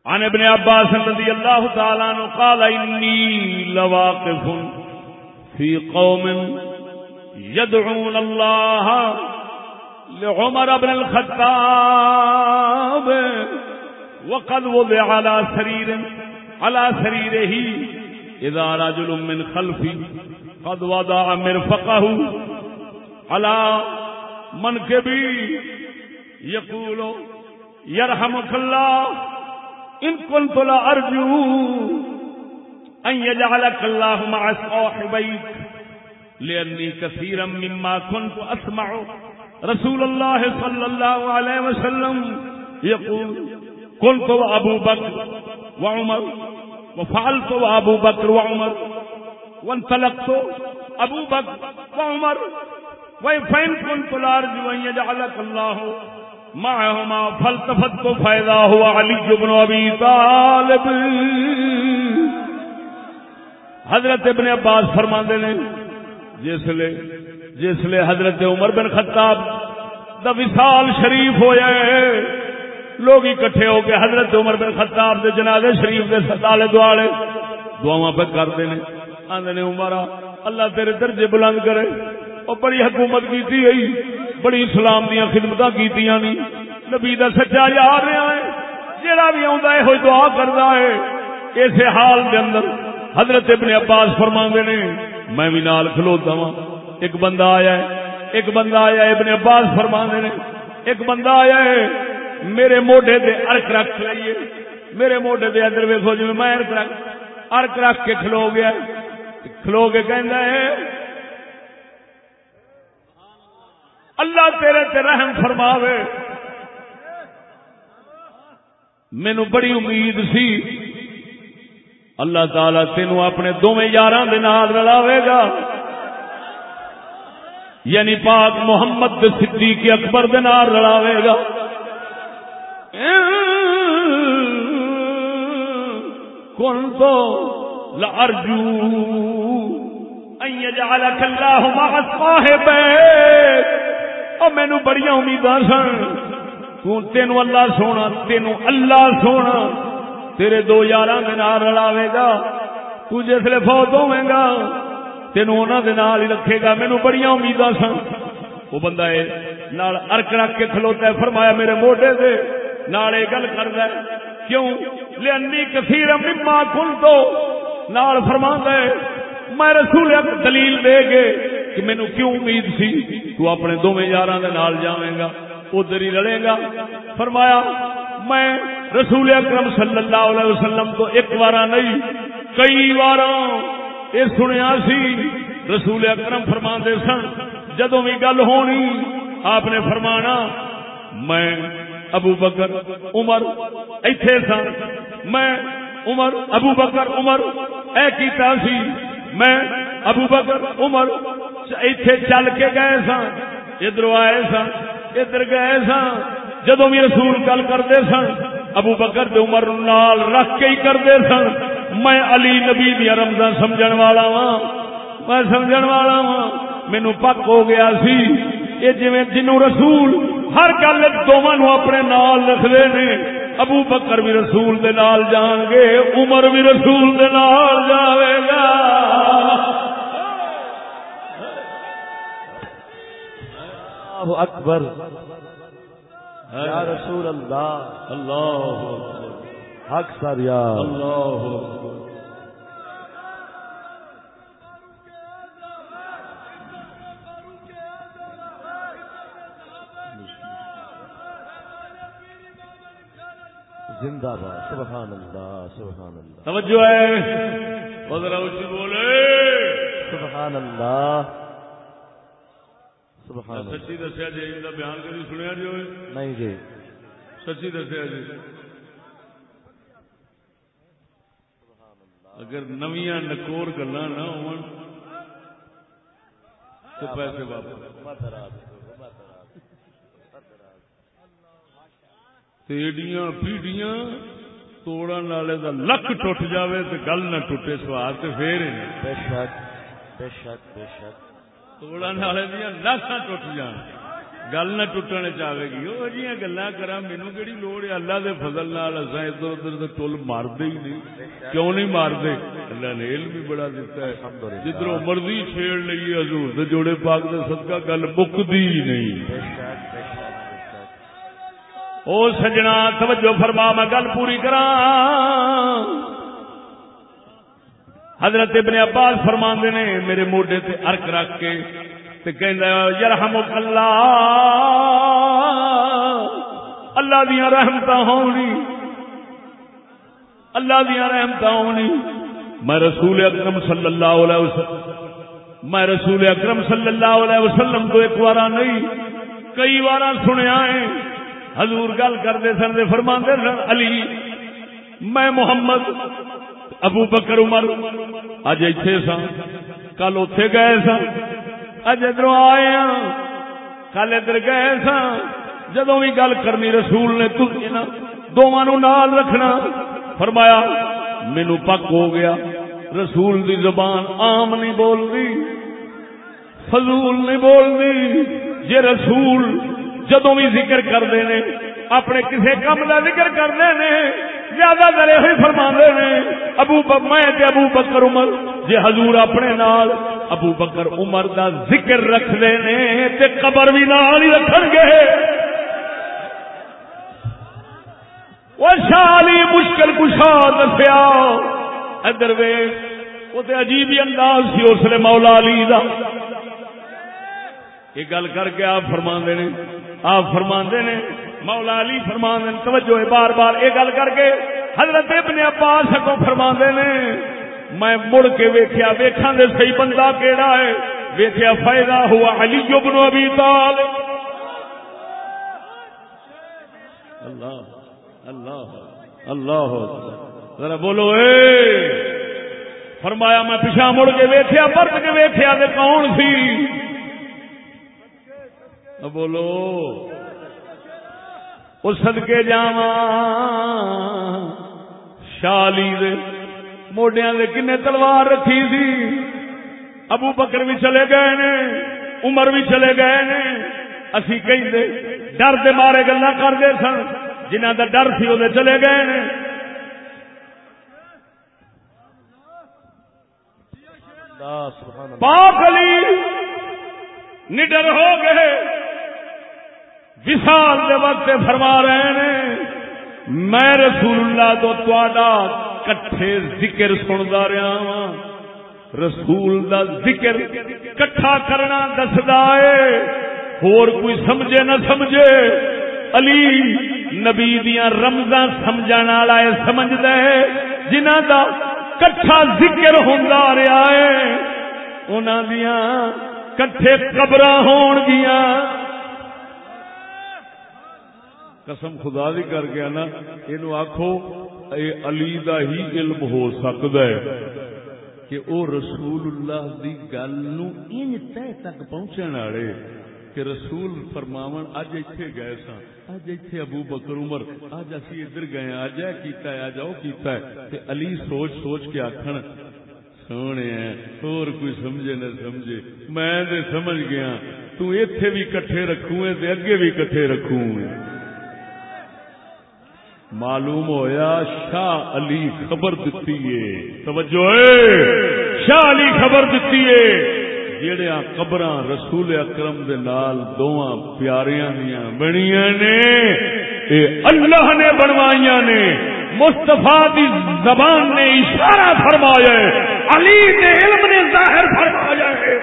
عن ابن عباس رضی اللہ تعالیٰ عنہ قال، انی لواقف فی قوم يدعون اللہ لعمر بن الخطاب وقد وضع على سرير على سريره اذا رجل من خلفي قد وضع مرفقه على منكبي يقول يرحمك الله ان كنت لا لارجو ان يجعلك الله مع صاحبيك لاني كثيرا مما كنت اسمع رسول الله صلى الله عليه وسلم يقول، كنت ابو بكر وعمر، وفعلت ابو بكر وعمر وانطلقت ابو بكر وعمر وفين كنت لارجو جی، ان يجعلك الله معهما فالتفت فاذا هو علي بن ابي طالب۔ حضرت ابن عباس فرماندے نے، جس لے جس لے حضرت عمر بن خطاب دا وصال شریف ہویا ہے، لوگ اکٹھے ہو کے حضرت عمر بن خطاب دے جنازے شریف دے سالے دوالے دعا پہ کرتے ہیں آدھے نے عمرا اللہ تیرے درجے بلند کرے۔ اور بڑی حکومت کی گئی بڑی اسلام دیا خدمت کی نبی دا سچا یار رہا ہے جہاں بھی آتا ہے دعا کرتا ہے۔ اس حال کے اندر حضرت ابن عباس فرما نے، میں بھی نال کھلوتا وا ایک بندہ آیا ہے، ایک بندہ آیا ہے، ابن عباس فرما نے۔ ایک بندہ آیا ہے، میرے موڈے دے ارک رکھ لئیے۔ میرے موڈے دے ادھر ویکو جی میں ارک رکھ ارک رکھ کے کھلو گیا کھلو کے کہندا ہے اللہ تیرے تے رحم فرماوے۔ مینو بڑی امید سی۔ اللہ تعالی تینو اپنے دونوں یار رلاوے گا۔ یعنی پاک محمد صدیق اکبر دے نال رلاوے گا۔ کن تو لارجو ان يجعلك الله مع صاحبك. او مینو بڑی امید سن۔ تین اللہ سونا تین اللہ سونا۔ تیرے دو یار رلاوے گا۔ تو جسے فوت ہوے گا۔ تین انہوں ہی رکھے گا۔ مینو بڑی امید سن۔ وہ بندہ ہے نال ارک رکھ کے کھلوتا ہے۔ فرمایا، میرے موڈے سے نال گل کرتا ہے کیوں؟ لینی کثیر مما کل تو نال فرما ہے، میں رسول دلیل دے گے کہ مینو کیوں امید سی؟ تو اپنے دونوں یار جائے گا، ادھر ہی لڑے گا۔ فرمایا، میں رسول اکرم صلی اللہ علیہ وسلم تو ایک بار نہیں، کئی بار یہ سنیا سی۔ رسول اکرم فرما دے سن جدو بھی گل ہونی، آپ نے فرمانا، میں ابو بکر، عمر، ایتھے سا میں عمر، ابو بکر، عمر، اے کیتا سی میں، ابو بکر، عمر، ایتھے چل کے گئے سا ادھر آئے سا ادھر گئے سا جدو بھی رسول گل کرتے سن ابو بکر دے عمر نال رکھ کے ہی کرتے سن میں علی نبی دیا رمضان سمجھن والا وا میں سمجھن والا وا مینو پک ہو گیا سی۔ یہ جی جنوں رسول ہر گل دونوں اپنے نال رکھتے نے ابو بکر بھی رسول دے نال جان گے عمر بھی رسول دے نال جاوے گا۔ اللہ اکبر۔ یا رسول اللہ۔ اللہ حق سر یا اللہ زندہ باد سبحان اللہ سبحان اللہ۔ توجہ ہے۔ ذرا اچھی بولے۔ سبحان اللہ۔ سبحان اللہ۔ سچی دسیا جی ان کا بیان کبھی سنیا جی ہوئے؟ نہیں جی۔ سچی دسیا جی۔ اگر نویاں نکور گلا نہ ہو پیسے واپس۔ ایڈیاں پیڈیاں توڑن والے دا لک ٹوٹ جاوے تے گل نہ ٹوٹے سواد تے پھر بے شک بے شک بے شک توڑن والے دیا ناسا ٹوٹ جان گل نہ ٹوٹنے چاہے گی وہ جی گلا کرا مینو کہڑی لوڑ ہے اللہ دے فضل نال اساں ادھر ادھر تے ٹول ماردے ہی نہیں کیوں نہیں ماردے اللہ نے علم بھی بڑا دیتا ہے جدھروں مرضی چھیڑ لئیے حضور دے جوڑے پاک دے صدقہ گل مکدی ہی نہیں بے شک بے شک او سجنا، توجہ فرما، میں گل پوری کرا حضرت ابن عباس فرما نے، میرے موڈے تے ارک رکھ کے تے کہندا یرحمک اللہ۔ اللہ دیاں رحمتاں ہونی اللہ دیاں رحمتاں ہونی میں رسول اکرم صلی اللہ علیہ وسلم، میں رسول اکرم صلی اللہ علیہ وسلم کو ایک بار نہیں، کئی بار سنیا ہے۔ حضور گل کرتے سن دے فرما سن، علی، میں محمد، ابو بکر، عمر، اج اتے سا کل اتے گئے سا اج ادھر آئے ہاں کل ادھر گئے سا جدو بھی گل کرنی رسول نے دونوں نال رکھنا۔ فرمایا مینو پک ہو گیا، رسول دی زبان عام نہیں بول فضول نہیں بول رہی جے رسول جدو بھی ذکر کرتے ہیں، اپنے کسی کام کا ذکر کرتے ہیں، زیادہ تر یہ فرما نے ابو ب- میں تے ابو بکر عمر، جے حضور اپنے نال ابو بکر عمر دا ذکر رکھتے ہیں، تے قبر بھی نال ہی رکھ گے۔ وہ شالی مشکل کشا دسیا، ادھر وے وہ تے عجیب ہی انداز سی اس لیے مولا علی دا۔ یہ گل کر کے آپ فرما نے آپ فرما نے، مولا علی فرما توجہ ہے، بار بار یہ گل کر کے حضرت ابن عباس کو فرما نے، میں مڑ کے ویکھیا ویکھاں دے صحیح بندہ کیڑا ہے؟ ویکھیا، فائدہ ہوا علی ابن ابی طالب۔ اللہ اللہ اللہ۔ ذرا بولو، اے۔ فرمایا، میں پیچھا مڑ کے ویکھیا پرت کے ویکھیا کون سی؟ بولو وہ سدکے جا شالی دے موڈیا دے کنے تلوار رکھی سی۔ ابو بکر بھی چلے گئے نے عمر بھی چلے گئے نے۔ اسی کہیں دے ڈر دے مارے گلا کرتے سن جنہ دا ڈر سی وہ چلے گئے نے۔ پاک علی نڈر ہو گئے۔ وشال دے وقت فرما رہے نے، میں رسول اللہ تو تواڈا کٹھے ذکر سندا رہا ہاں۔ رسول دا ذکر کٹھا کرنا دسدا ہے، ہور کوئی سمجھے نہ سمجھے۔ علی نبی دیاں رمزاں سمجھن والا ہے، سمجھدا ہے، جنہاں دا کٹھا ذکر ہوندا رہا ہے۔ انہاں دیاں کٹھے قبر ہون گیا قسم خدا دی کر گیا نا یہ آخو اے علی دا ہی علم ہو سکتا ہے کہ او رسول اللہ دی گل نو انج تے تک پہنچن والے کہ رسول فرماون اج ایتھے گئے سا اج ایتھے ابو بکر عمر اج اسی ادھر گئے اج اے کیتا ہے اج او کیتا ہے۔ تے علی سوچ سوچ کے آکھن، سونے، اور کوئی سمجھے نہ سمجھے۔ میں تے سمجھ گیا، تو ایتھے بھی کٹھے رکھوں تے اگے بھی کٹھے رکھوں معلوم ہویا شاہ علی خبر دیتی ہے۔ توجہ ہے۔ شاہ علی خبر دیتی ہے۔ جڑیاں قبر رسول اکرم دے نال دوواں پیاریاں دیاں بنیاں نے، اے اللہ نے بنوائیاں نے، مصطفیٰ دی زبان نے اشارہ فرمایا ہے، علی نے علم نے ظاہر فرمایا ہے۔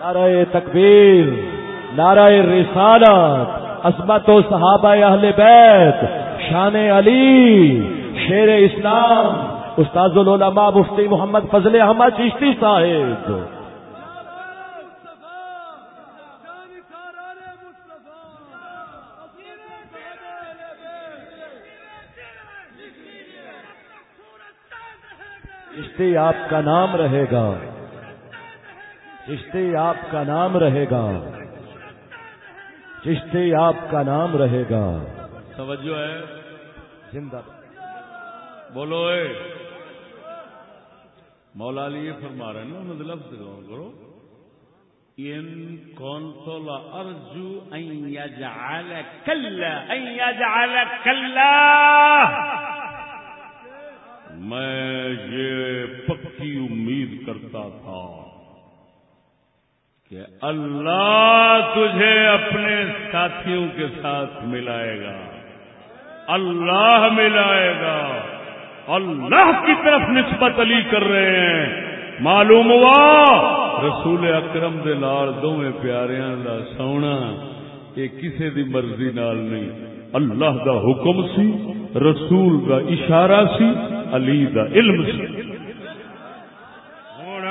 نعرہ تکبیر۔ نعرہ رسالت، عصمت و صحابہ اہل بیت، شان علی، شیر اسلام استاد العلماء مفتی محمد فضل احمد چشتی صاحب۔ چشتی آپ کا نام رہے گا۔ چشتی آپ کا نام رہے گا۔ چشتی آپ کا نام رہے گا۔ توجہ ہے۔ زندہ۔ بولو اے۔ مولا علی یہ فرما رہے ہیں نا غور کرو۔ ان ان يجعل كلا ان يجعل كلا میں یہ پکی امید کرتا تھا۔ کہ اللہ تجھے اپنے ساتھیوں کے ساتھ ملائے گا۔ اللہ ملائے گا۔ اللہ کی طرف نسبت علی کر رہے ہیں۔ معلوم ہوا؟ رسول اکرم دے نال دوویں پیاریاں دا سونا، یہ کسے دی مرضی نال نہیں۔ اللہ دا حکم سی، رسول دا اشارہ سی، علی دا علم سی۔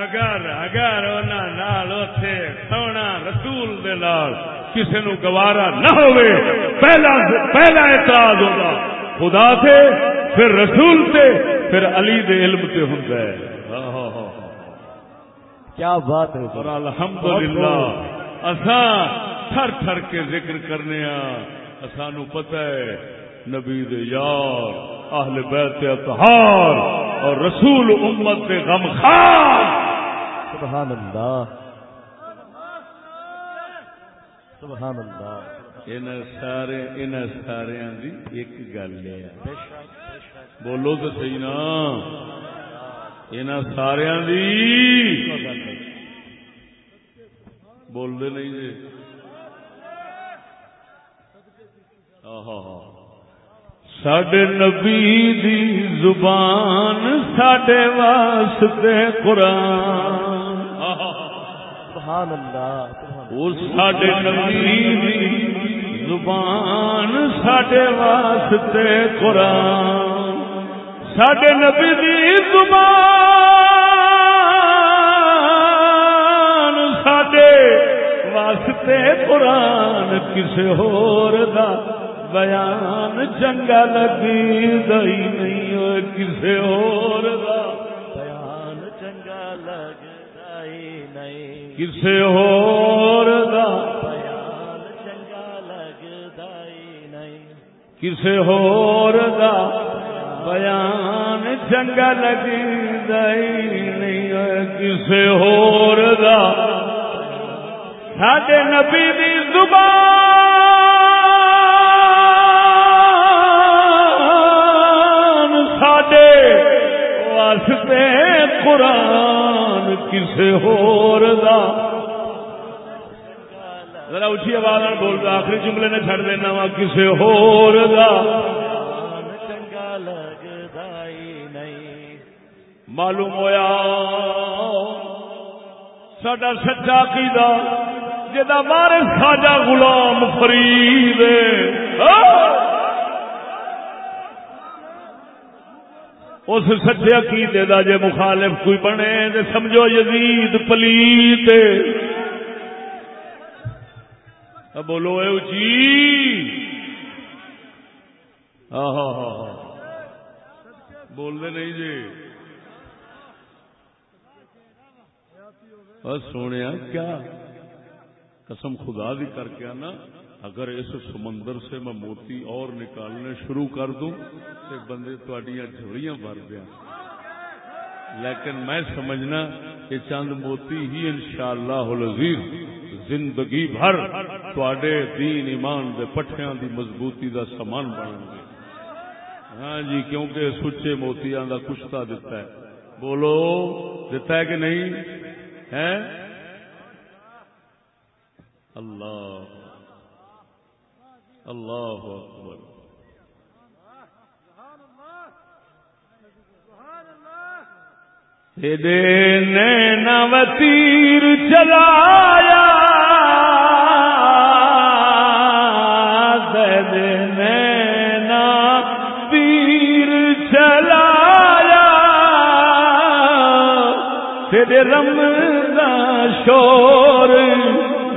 اگر اگر انہاں نال اوتھے سونا رسول دے نال کسے نو گوارا نہ ہوئے پہلا پہلا اعتراض ہوگا خدا سے پھر رسول سے پھر علی دے علم سے ہوندا ہے۔ ہاں ہاں ہاں کیا بات ہے اور الحمدللہ اساں تھر تھر کے ذکر کرنے سانو پتہ ہے نبی دے یار اہل بیت اطہار اور رسول امت دے غمخار سبحان اللہ سبحان اللہ ان سارے ان سارے دی ایک گل ہے۔ بولو تو صحیح نا۔ ان سارے دی بولتے نہیں جی۔ سڈے نبی دی زبان سڈے واسطے قرآن۔ سبحان اللہ وہ نبی دی زبان سڈے واسطے قرآن۔ سڈے نبی دی زبان سڈے واسطے قرآن۔ کسے ہور دا بیان چنگا لگی دئی نہیں ہوئے، کسے ہور دا بیان چنگا لگتا ہی نہیں۔ کسے ہور دا بیان چنگا لگتا نہیں۔ کسے ہور دا بیان چنگا لگی نہیں۔ کسے ہور دا ساڈے نبی دی زبان واسطے قرآن کسے ہور دا؟ ذرا اچھی آواز نال بولتا آخری جملے نے چھڑ دینا وا، کسے ہور دا؟ چنگا لگتا ہی نہیں معلوم ہویا سڈا سچا قیدا جدا وارث خواجہ غلام فرید اس سچے عقیدے دا جے مخالف کوئی بنے تے سمجھو یزید پلیت بولو اے اچھی ہاں ہاں نہیں جی۔ بس سونے کیا؟ قسم خدا دی کر کے آنا۔ اگر اس سمندر سے میں موتی اور نکالنے شروع کر دوں، تو بندے تھوڑیاں جھوڑیاں بھر دیا۔ لیکن میں سمجھنا کہ چند موتی ہی انشاءاللہ العزیز زندگی بھر تھوڑے دین ایمان دے پٹھیاں دی مضبوطی دا سامان بن گے۔ ہاں جی کیونکہ سچے موتیاں دا کشتا دیتا ہے۔ بولو دیتا ہے کہ نہیں؟ ہے اللہ۔ اللہ اکبر۔ تیرے نینا وتیر چلایا نینا تیر چلایا تیرے رمضان شور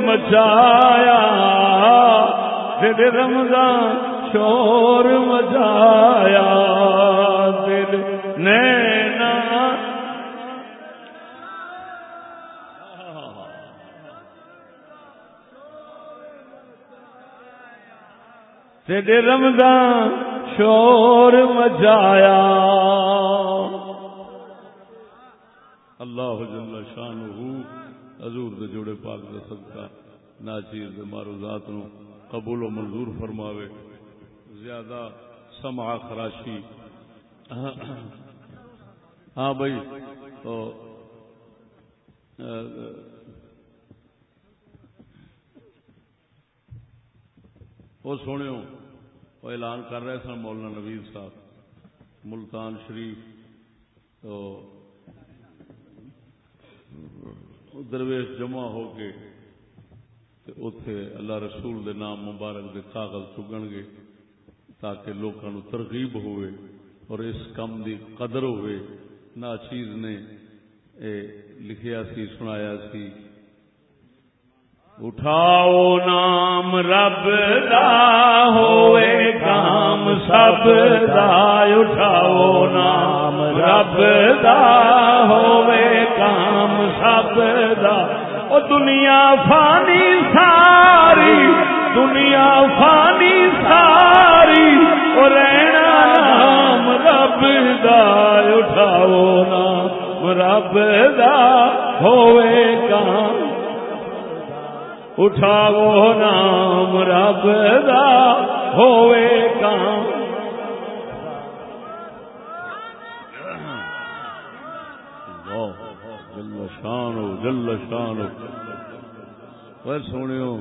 مچایا۔ تیرے رمضان شور مچایا، دل نینا تیرے رمضان شور مچایا۔ اللہ جل شانہ حضور دے جوڑے پاک دا صدقہ، ناچیر دے مارو ذات نو۔ قبول و منظور فرماوے۔ زیادہ سمع خراشی۔ ہاں بھائی، تو وہ سونے وہ اعلان کر رہے سن مولانا نوید صاحب، ملتان شریف، تو، درویش جمع ہو کے۔ اتے اللہ رسول دے نام مبارک دے کاغذ چگن گے تاکہ لوگوں ترغیب ہوئے اور اس کام دی قدر ہوئے۔ نہ چیز نے اے لکھیا سی، سنایا سی۔ اٹھاؤ نام رب دا ہوئے کام، سب دا اٹھاؤ نام رب دا ہوئے کام، سب دا او دنیا فانی ساری، دنیا فانی ساری، او رہنا نام رب دا، اٹھاؤ نام رب دا، ہوئے کام۔ اٹھاو نام رب دا، ہوئے کام۔ جل شانو جل شانو پر سونیو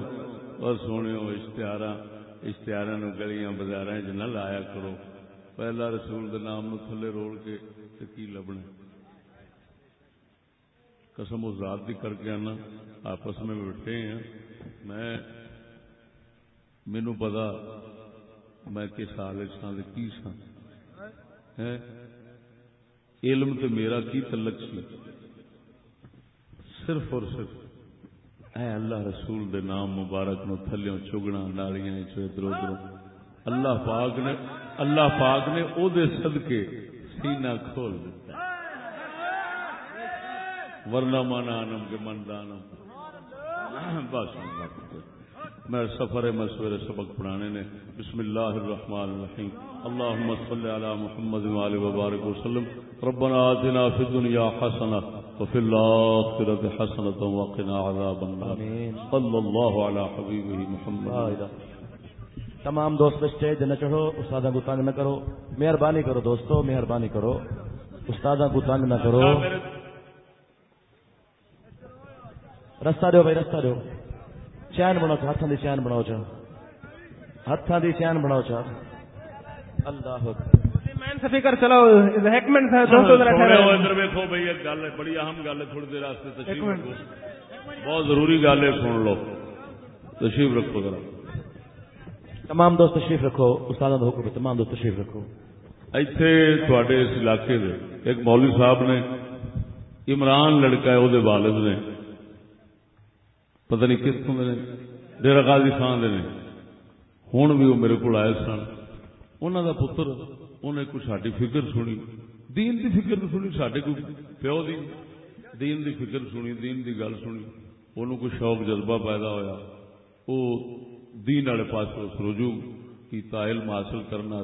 پر سونیو اشتہار اشتہار گلیاں بازار چ نہ لایا کرو۔ پہلا رسول دے نام نو تھلے روڑ کے کی لبنا؟ قسم اس ذات دی کر کے آنا۔ آپس میں بیٹھے ہیں۔ میں مینو پتا میں کس حال سان کی سن علم تو میرا کی تلک سی؟ صرف اور صرف اے اللہ رسول دے نام مبارک نو تھلیوں چگنا نالیاں ادھر ادھر اللہ پاک نے، اللہ پاک نے او دے صدقے سینہ کھول دیتا ورنہ مانا آنم کے من دانم بس میں سفر میں سویرے سبق پڑھانے نے۔ بسم اللہ الرحمن الرحیم۔ اللهم صل على محمد و وعلى وبارك وسلم۔ ربنا آتنا في الدنيا حسنة وفي الآخرة حسنة وقنا عذاب النار. صلى الله على حبيبه محمد. تمام دوست اسٹیج نہ چڑھو استاد کو تنگ نہ کرو مہربانی کرو دوستو مہربانی کرو استاد کو تنگ نہ کرو۔ رستہ دو بھائی رستہ دو چین بناؤ چا ہاتھوں کی چین بناؤ چا۔ ہاتھوں کی چین بناؤ چا۔ اللہ مین سپیکر چلو ہیکمنٹ ہے ادھر ویکو بھائی ایک گل ہے بڑی اہم گل ہے تھوڑی دیر واسطے تشریف رکھو بہت ضروری گل ہے سن لو تشریف رکھو ذرا تمام دوست تشریف رکھو استاد حکم تمام دوست تشریف رکھو ایتھے تھوڑے اس علاقے دے ایک مولوی صاحب نے عمران لڑکا ہے وہ والد نے پتہ نہیں کتوں نے ڈیرا غازی خان دے نے ہوں بھی وہ میرے کو آئے سن انہوں دا پتر انہیں کچھ ساری فکر سنی دین دی فکر سنی سڈے کو پیو دی دین دی فکر سنی دین دی گل سنی انہوں کوئی شوق جذبہ پیدا ہویا وہ دین والے پاس رجوع کیتا علم حاصل کرنا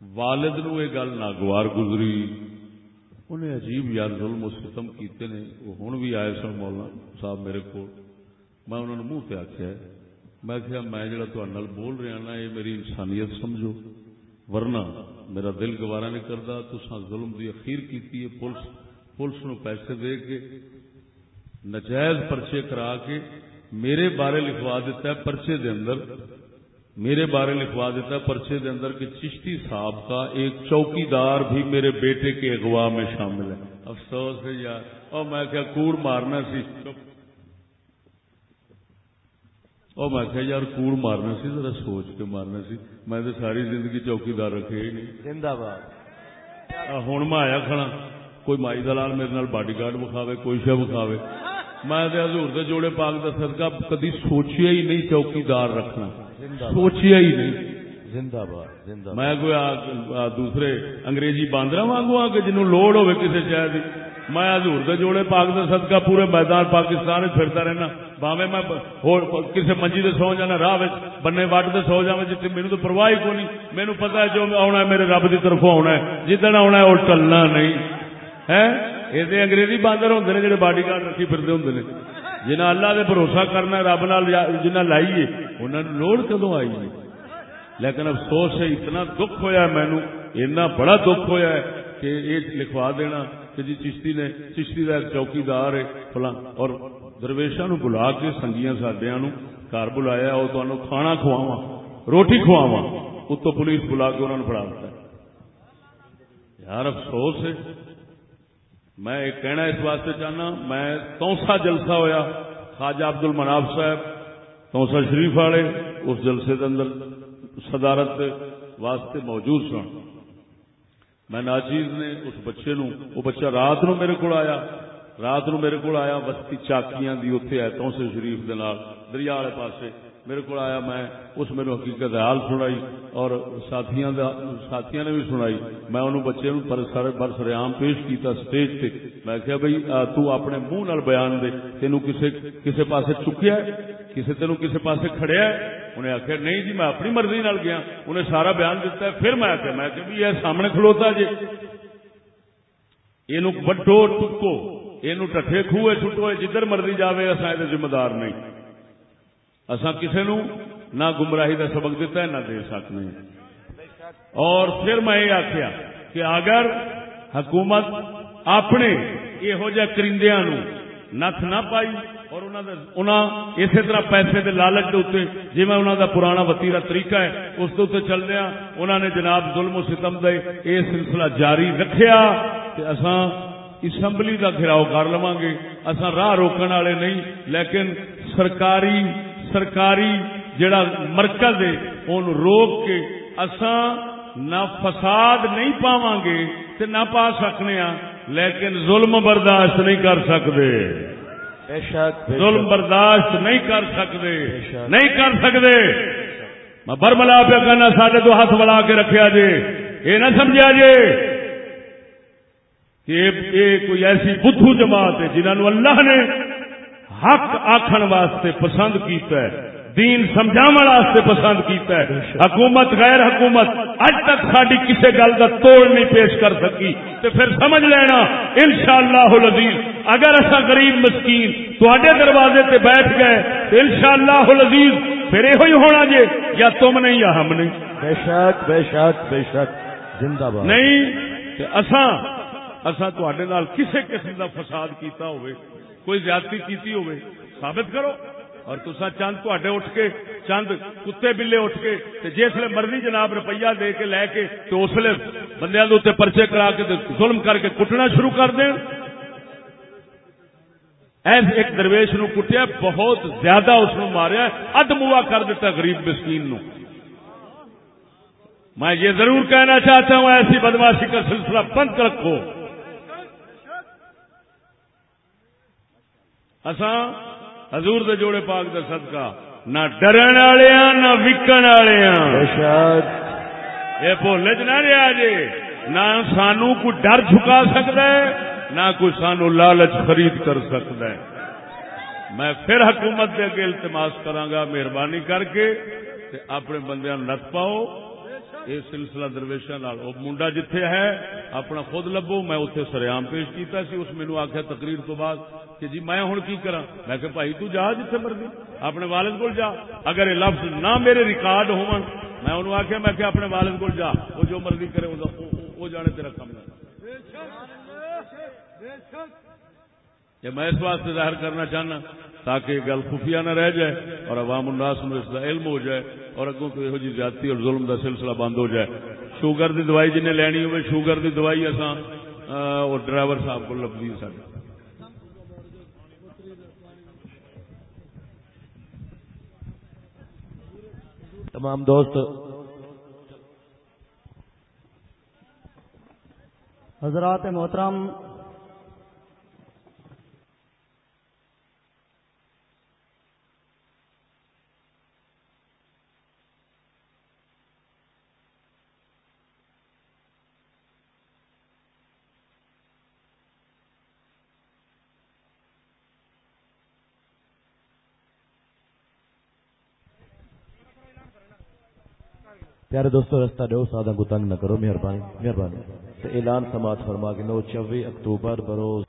والد نو یہ گل ناگوار گزری انہیں عجیب یار ظلم و ستم کیتے نے وہ ہوں بھی آئے سن مولانا صاحب میرے کو میں انہوں نے منہ پہ آخیا میں کیا میں جڑا تو تل بول رہا نا، یہ میری انسانیت سمجھو۔ ورنہ میرا دل گوارا نہیں کرتا تو ظلم دی اخیر کیتی ہے، پولیس پولیس نو پیسے دے کے، نجائز پرچے کرا کے میرے بارے لکھوا دیتا ہے پرچے دے اندر۔ میرے بارے لکھوا دیتا ہے پرچے دے اندر کہ چشتی صاحب کا ایک چوکی دار بھی میرے بیٹے کے اغوا میں شامل ہے۔ افسوس ہے یار۔ اور میں کیا کوڑ مارنا سی۔ چپ اور میں کہا یار کوڑ مارنا سی ذرا سوچ کے مارنا سی۔ میں تو ساری زندگی چوکی دار رکھے ہی نہیں۔ زندہ باد۔ ہوں میں آیا کھڑا۔ کوئی مائی دلال میرے نال باڈی گارڈ بکھاوے کوئی شہ بکھاوے میں حضور دے جوڑے پاک دا صدقہ کدی سوچیا ہی نہیں چوکی دار رکھنا سوچیا ہی نہیں۔ زندہ باد زندہ میں کوئی دوسرے انگریزی باندر وانگو آ کے جنوں لوڑ ہوے کسی شہر کی میں حضور دے جوڑے پاک دا صدقہ پورے میدان پاکستان پھرتا رہنا۔ باوے میں کسی منجی دے سو جانا راہ بننے وٹ دے سو جا جی میرے تو پرواہ ہی کونی مینو پتا ہے جو آنا ہے میرے رب کی طرف آنا ہے جدن آنا ہے وہ ٹلنا نہیں ہے یہ انگریزی باندر ہوں نے جڑے باڈی گارڈ رکھی پھرتے ہوں نے جنہیں اللہ دے بھروسہ کرنا رب نال جنہیں لائیے انہوں نے لوڑ کدو آئی ہے لیکن افسوس ہے اتنا دکھ ہویا مینو اتنا بڑا دکھ ہویا ہے کہ یہ لکھوا دینا کہ جی چشتی نے چشتی کا ایک چوکی ہے فلاں اور درویشا نو بلا کے سنگیاں سڈیا نو گھر بلایا وہ تمہیں کھانا کھواوا روٹی کھواوا اتو پولیس بلا کے انہوں نے فڑا دیتا یار افسوس ہے۔ میں ایک کہنا اس واسطے چاہنا، میں توسا جلسہ ہویا، خواجہ عبد المناف صاحب توسا شریف والے اس جلسے کے اندر صدارت واسطے موجود سن۔ میں ناچیز نے اس بچے نو وہ بچہ رات نو میرے کو آیا رات نو میرے کو آیا، بستی چاکیاں دی اتنے ہے توسے شریف دے نال، دریا والے پاسے میرے کو آیا، میں اس میرے حقیقت حال سنائی اور ساتھیاں دا، ساتھیاں نے بھی سنائی۔ میں انہوں بچے نو پر سارے برس ریام پیش کیتا سٹیج تے۔ میں کہا بھئی تو اپنے منہ نال بیان دے، تینوں کسے کسے پاسے چکیا ہے، کسے تینوں کسے پاسے کھڑیا ہے۔ انہیں آخیا نہیں جی میں اپنی مرضی نال گیا۔ انہیں سارا بیان دیتا ہے، پھر میں آخیا میں کہ بھی یہ سامنے کھلوتا جی۔ یہ وڈو ٹکو یہ ٹھے خوہ چھٹو جدھر مرضی جاوے اصا یہ ذمہ دار نہیں۔ اصا کسی نو نہ گمراہی کا سبق دیتا ہے، نہ دے سکتے اور پھر میں یہ آخیا کہ اگر حکومت اپنے یہو جہ کرندیا نت نہ پائی اور اسی طرح پیسے کے لالچ کے اتنے جی میں انہوں کا پرانا وتیرا طریقہ ہے، اس کے اتنے چلدیا ہاں، انہوں نے جناب ظلم و ستم دے یہ سلسلہ جاری رکھیا کہ اساں اسمبلی کا گھراؤ کر لوا گے۔ اصا راہ روکن والے نہیں لیکن سرکاری سرکاری جڑا مرکز ہے ان روک کے اساں نہ فساد نہیں پاواں گے تے نہ پا سکنے ہاں لیکن ظلم برداشت نہیں کر سکتے ظلم برداشت نہیں کر سکتے نہیں کر سکتے میں برملا پہ کہنا سارے تو ہاتھ بلا کے رکھا جے۔ یہ نہ سمجھا جے۔ کہ یہ کوئی ایسی بدھو جماعت ہے جنہوں اللہ نے حق آخر واسطے پسند کیتا ہے دین سمجھا واسطے پسند کیتا ہے حکومت غیر حکومت اج تک ساری کسی گل کا توڑ نہیں پیش کر سکی۔ تو پھر سمجھ لینا ان شاء اللہ اگر ایسا غریب مسکین تے دروازے تے بیٹھ گئے تو ان شاء اللہ لذیذ پھر یہ ہونا جے یا تم نہیں یا ہم نہیں۔ بے شک بے شک بے شک۔ زندہ باد۔ نہیں اصا اصا تے کسی قسم کا فساد کیتا ہوئے کوئی زیادتی کیتی ہوئے ثابت کرو۔ اور تسا چند تے اٹھ کے، چند کتے بلے اٹھ کے جس مرضی جناب روپیہ دے کے لے کے تو اس بندے پرچے کرا کے ظلم کر کے کٹنا شروع کر دیں ایس ایک درویش نو کٹیا، بہت زیادہ اس نو ماریا، اد موا کر دیتا غریب مسکین نو۔ میں یہ ضرور کہنا چاہتا ہوں، ایسی بدماشی کا سلسلہ بند رکھو۔ اساں حضور دے جوڑے پاک دا صدقہ نہ ڈرن والے ہاں نہ وکن والے ہاں بے شک۔ یہ بولے چ نہ رہا جی نہ سانو کوئی ڈر چکا سکتا ہے نہ کوئی سانو لالچ خرید کر سکتا ہے۔ میں پھر حکومت دے اگے التماس کراں مہربانی کر کے تے اپنے بندیاں نت پاؤ۔ یہ سلسلہ درویشاں منڈا جتھے ہے، اپنا خود لبو، میں اتنے سریام پیش کیتا سی، اس مینوں آخیا تقریر تو بعد کہ جی میں ہن کی کراں؟ میں کہ بھائی تو جا جتھے مرضی، اپنے والد کول جا۔ اگر یہ لفظ نہ میرے ریکارڈ ہون میں انہوں آخیا میں کہ اپنے والد کول جا، وہ جو مرضی کرے، وہ- وہ وہ جانے تیرا کم ہے یہ میں اس واسطے ظاہر کرنا چاہنا تاکہ یہ گل خفیہ نہ رہ جائے اور عوام الناس میں اس کا علم ہو جائے اور اگوں تو یہ جی زیادتی اور ظلم کا سلسلہ بند ہو جائے۔ شوگر دی دوائی جنہیں لینی ہوئے، شوگر دی دوائی اساں وہ ڈرائیور صاحب کو لبھی سارے تمام دوست، حضرات محترم پیارے دوستو، رستہ دو سادہ کو تنگ نہ کرو، مہربانی مہربانی۔ تو اعلان سماعت فرما کے نو چوبی اکتوبر بروز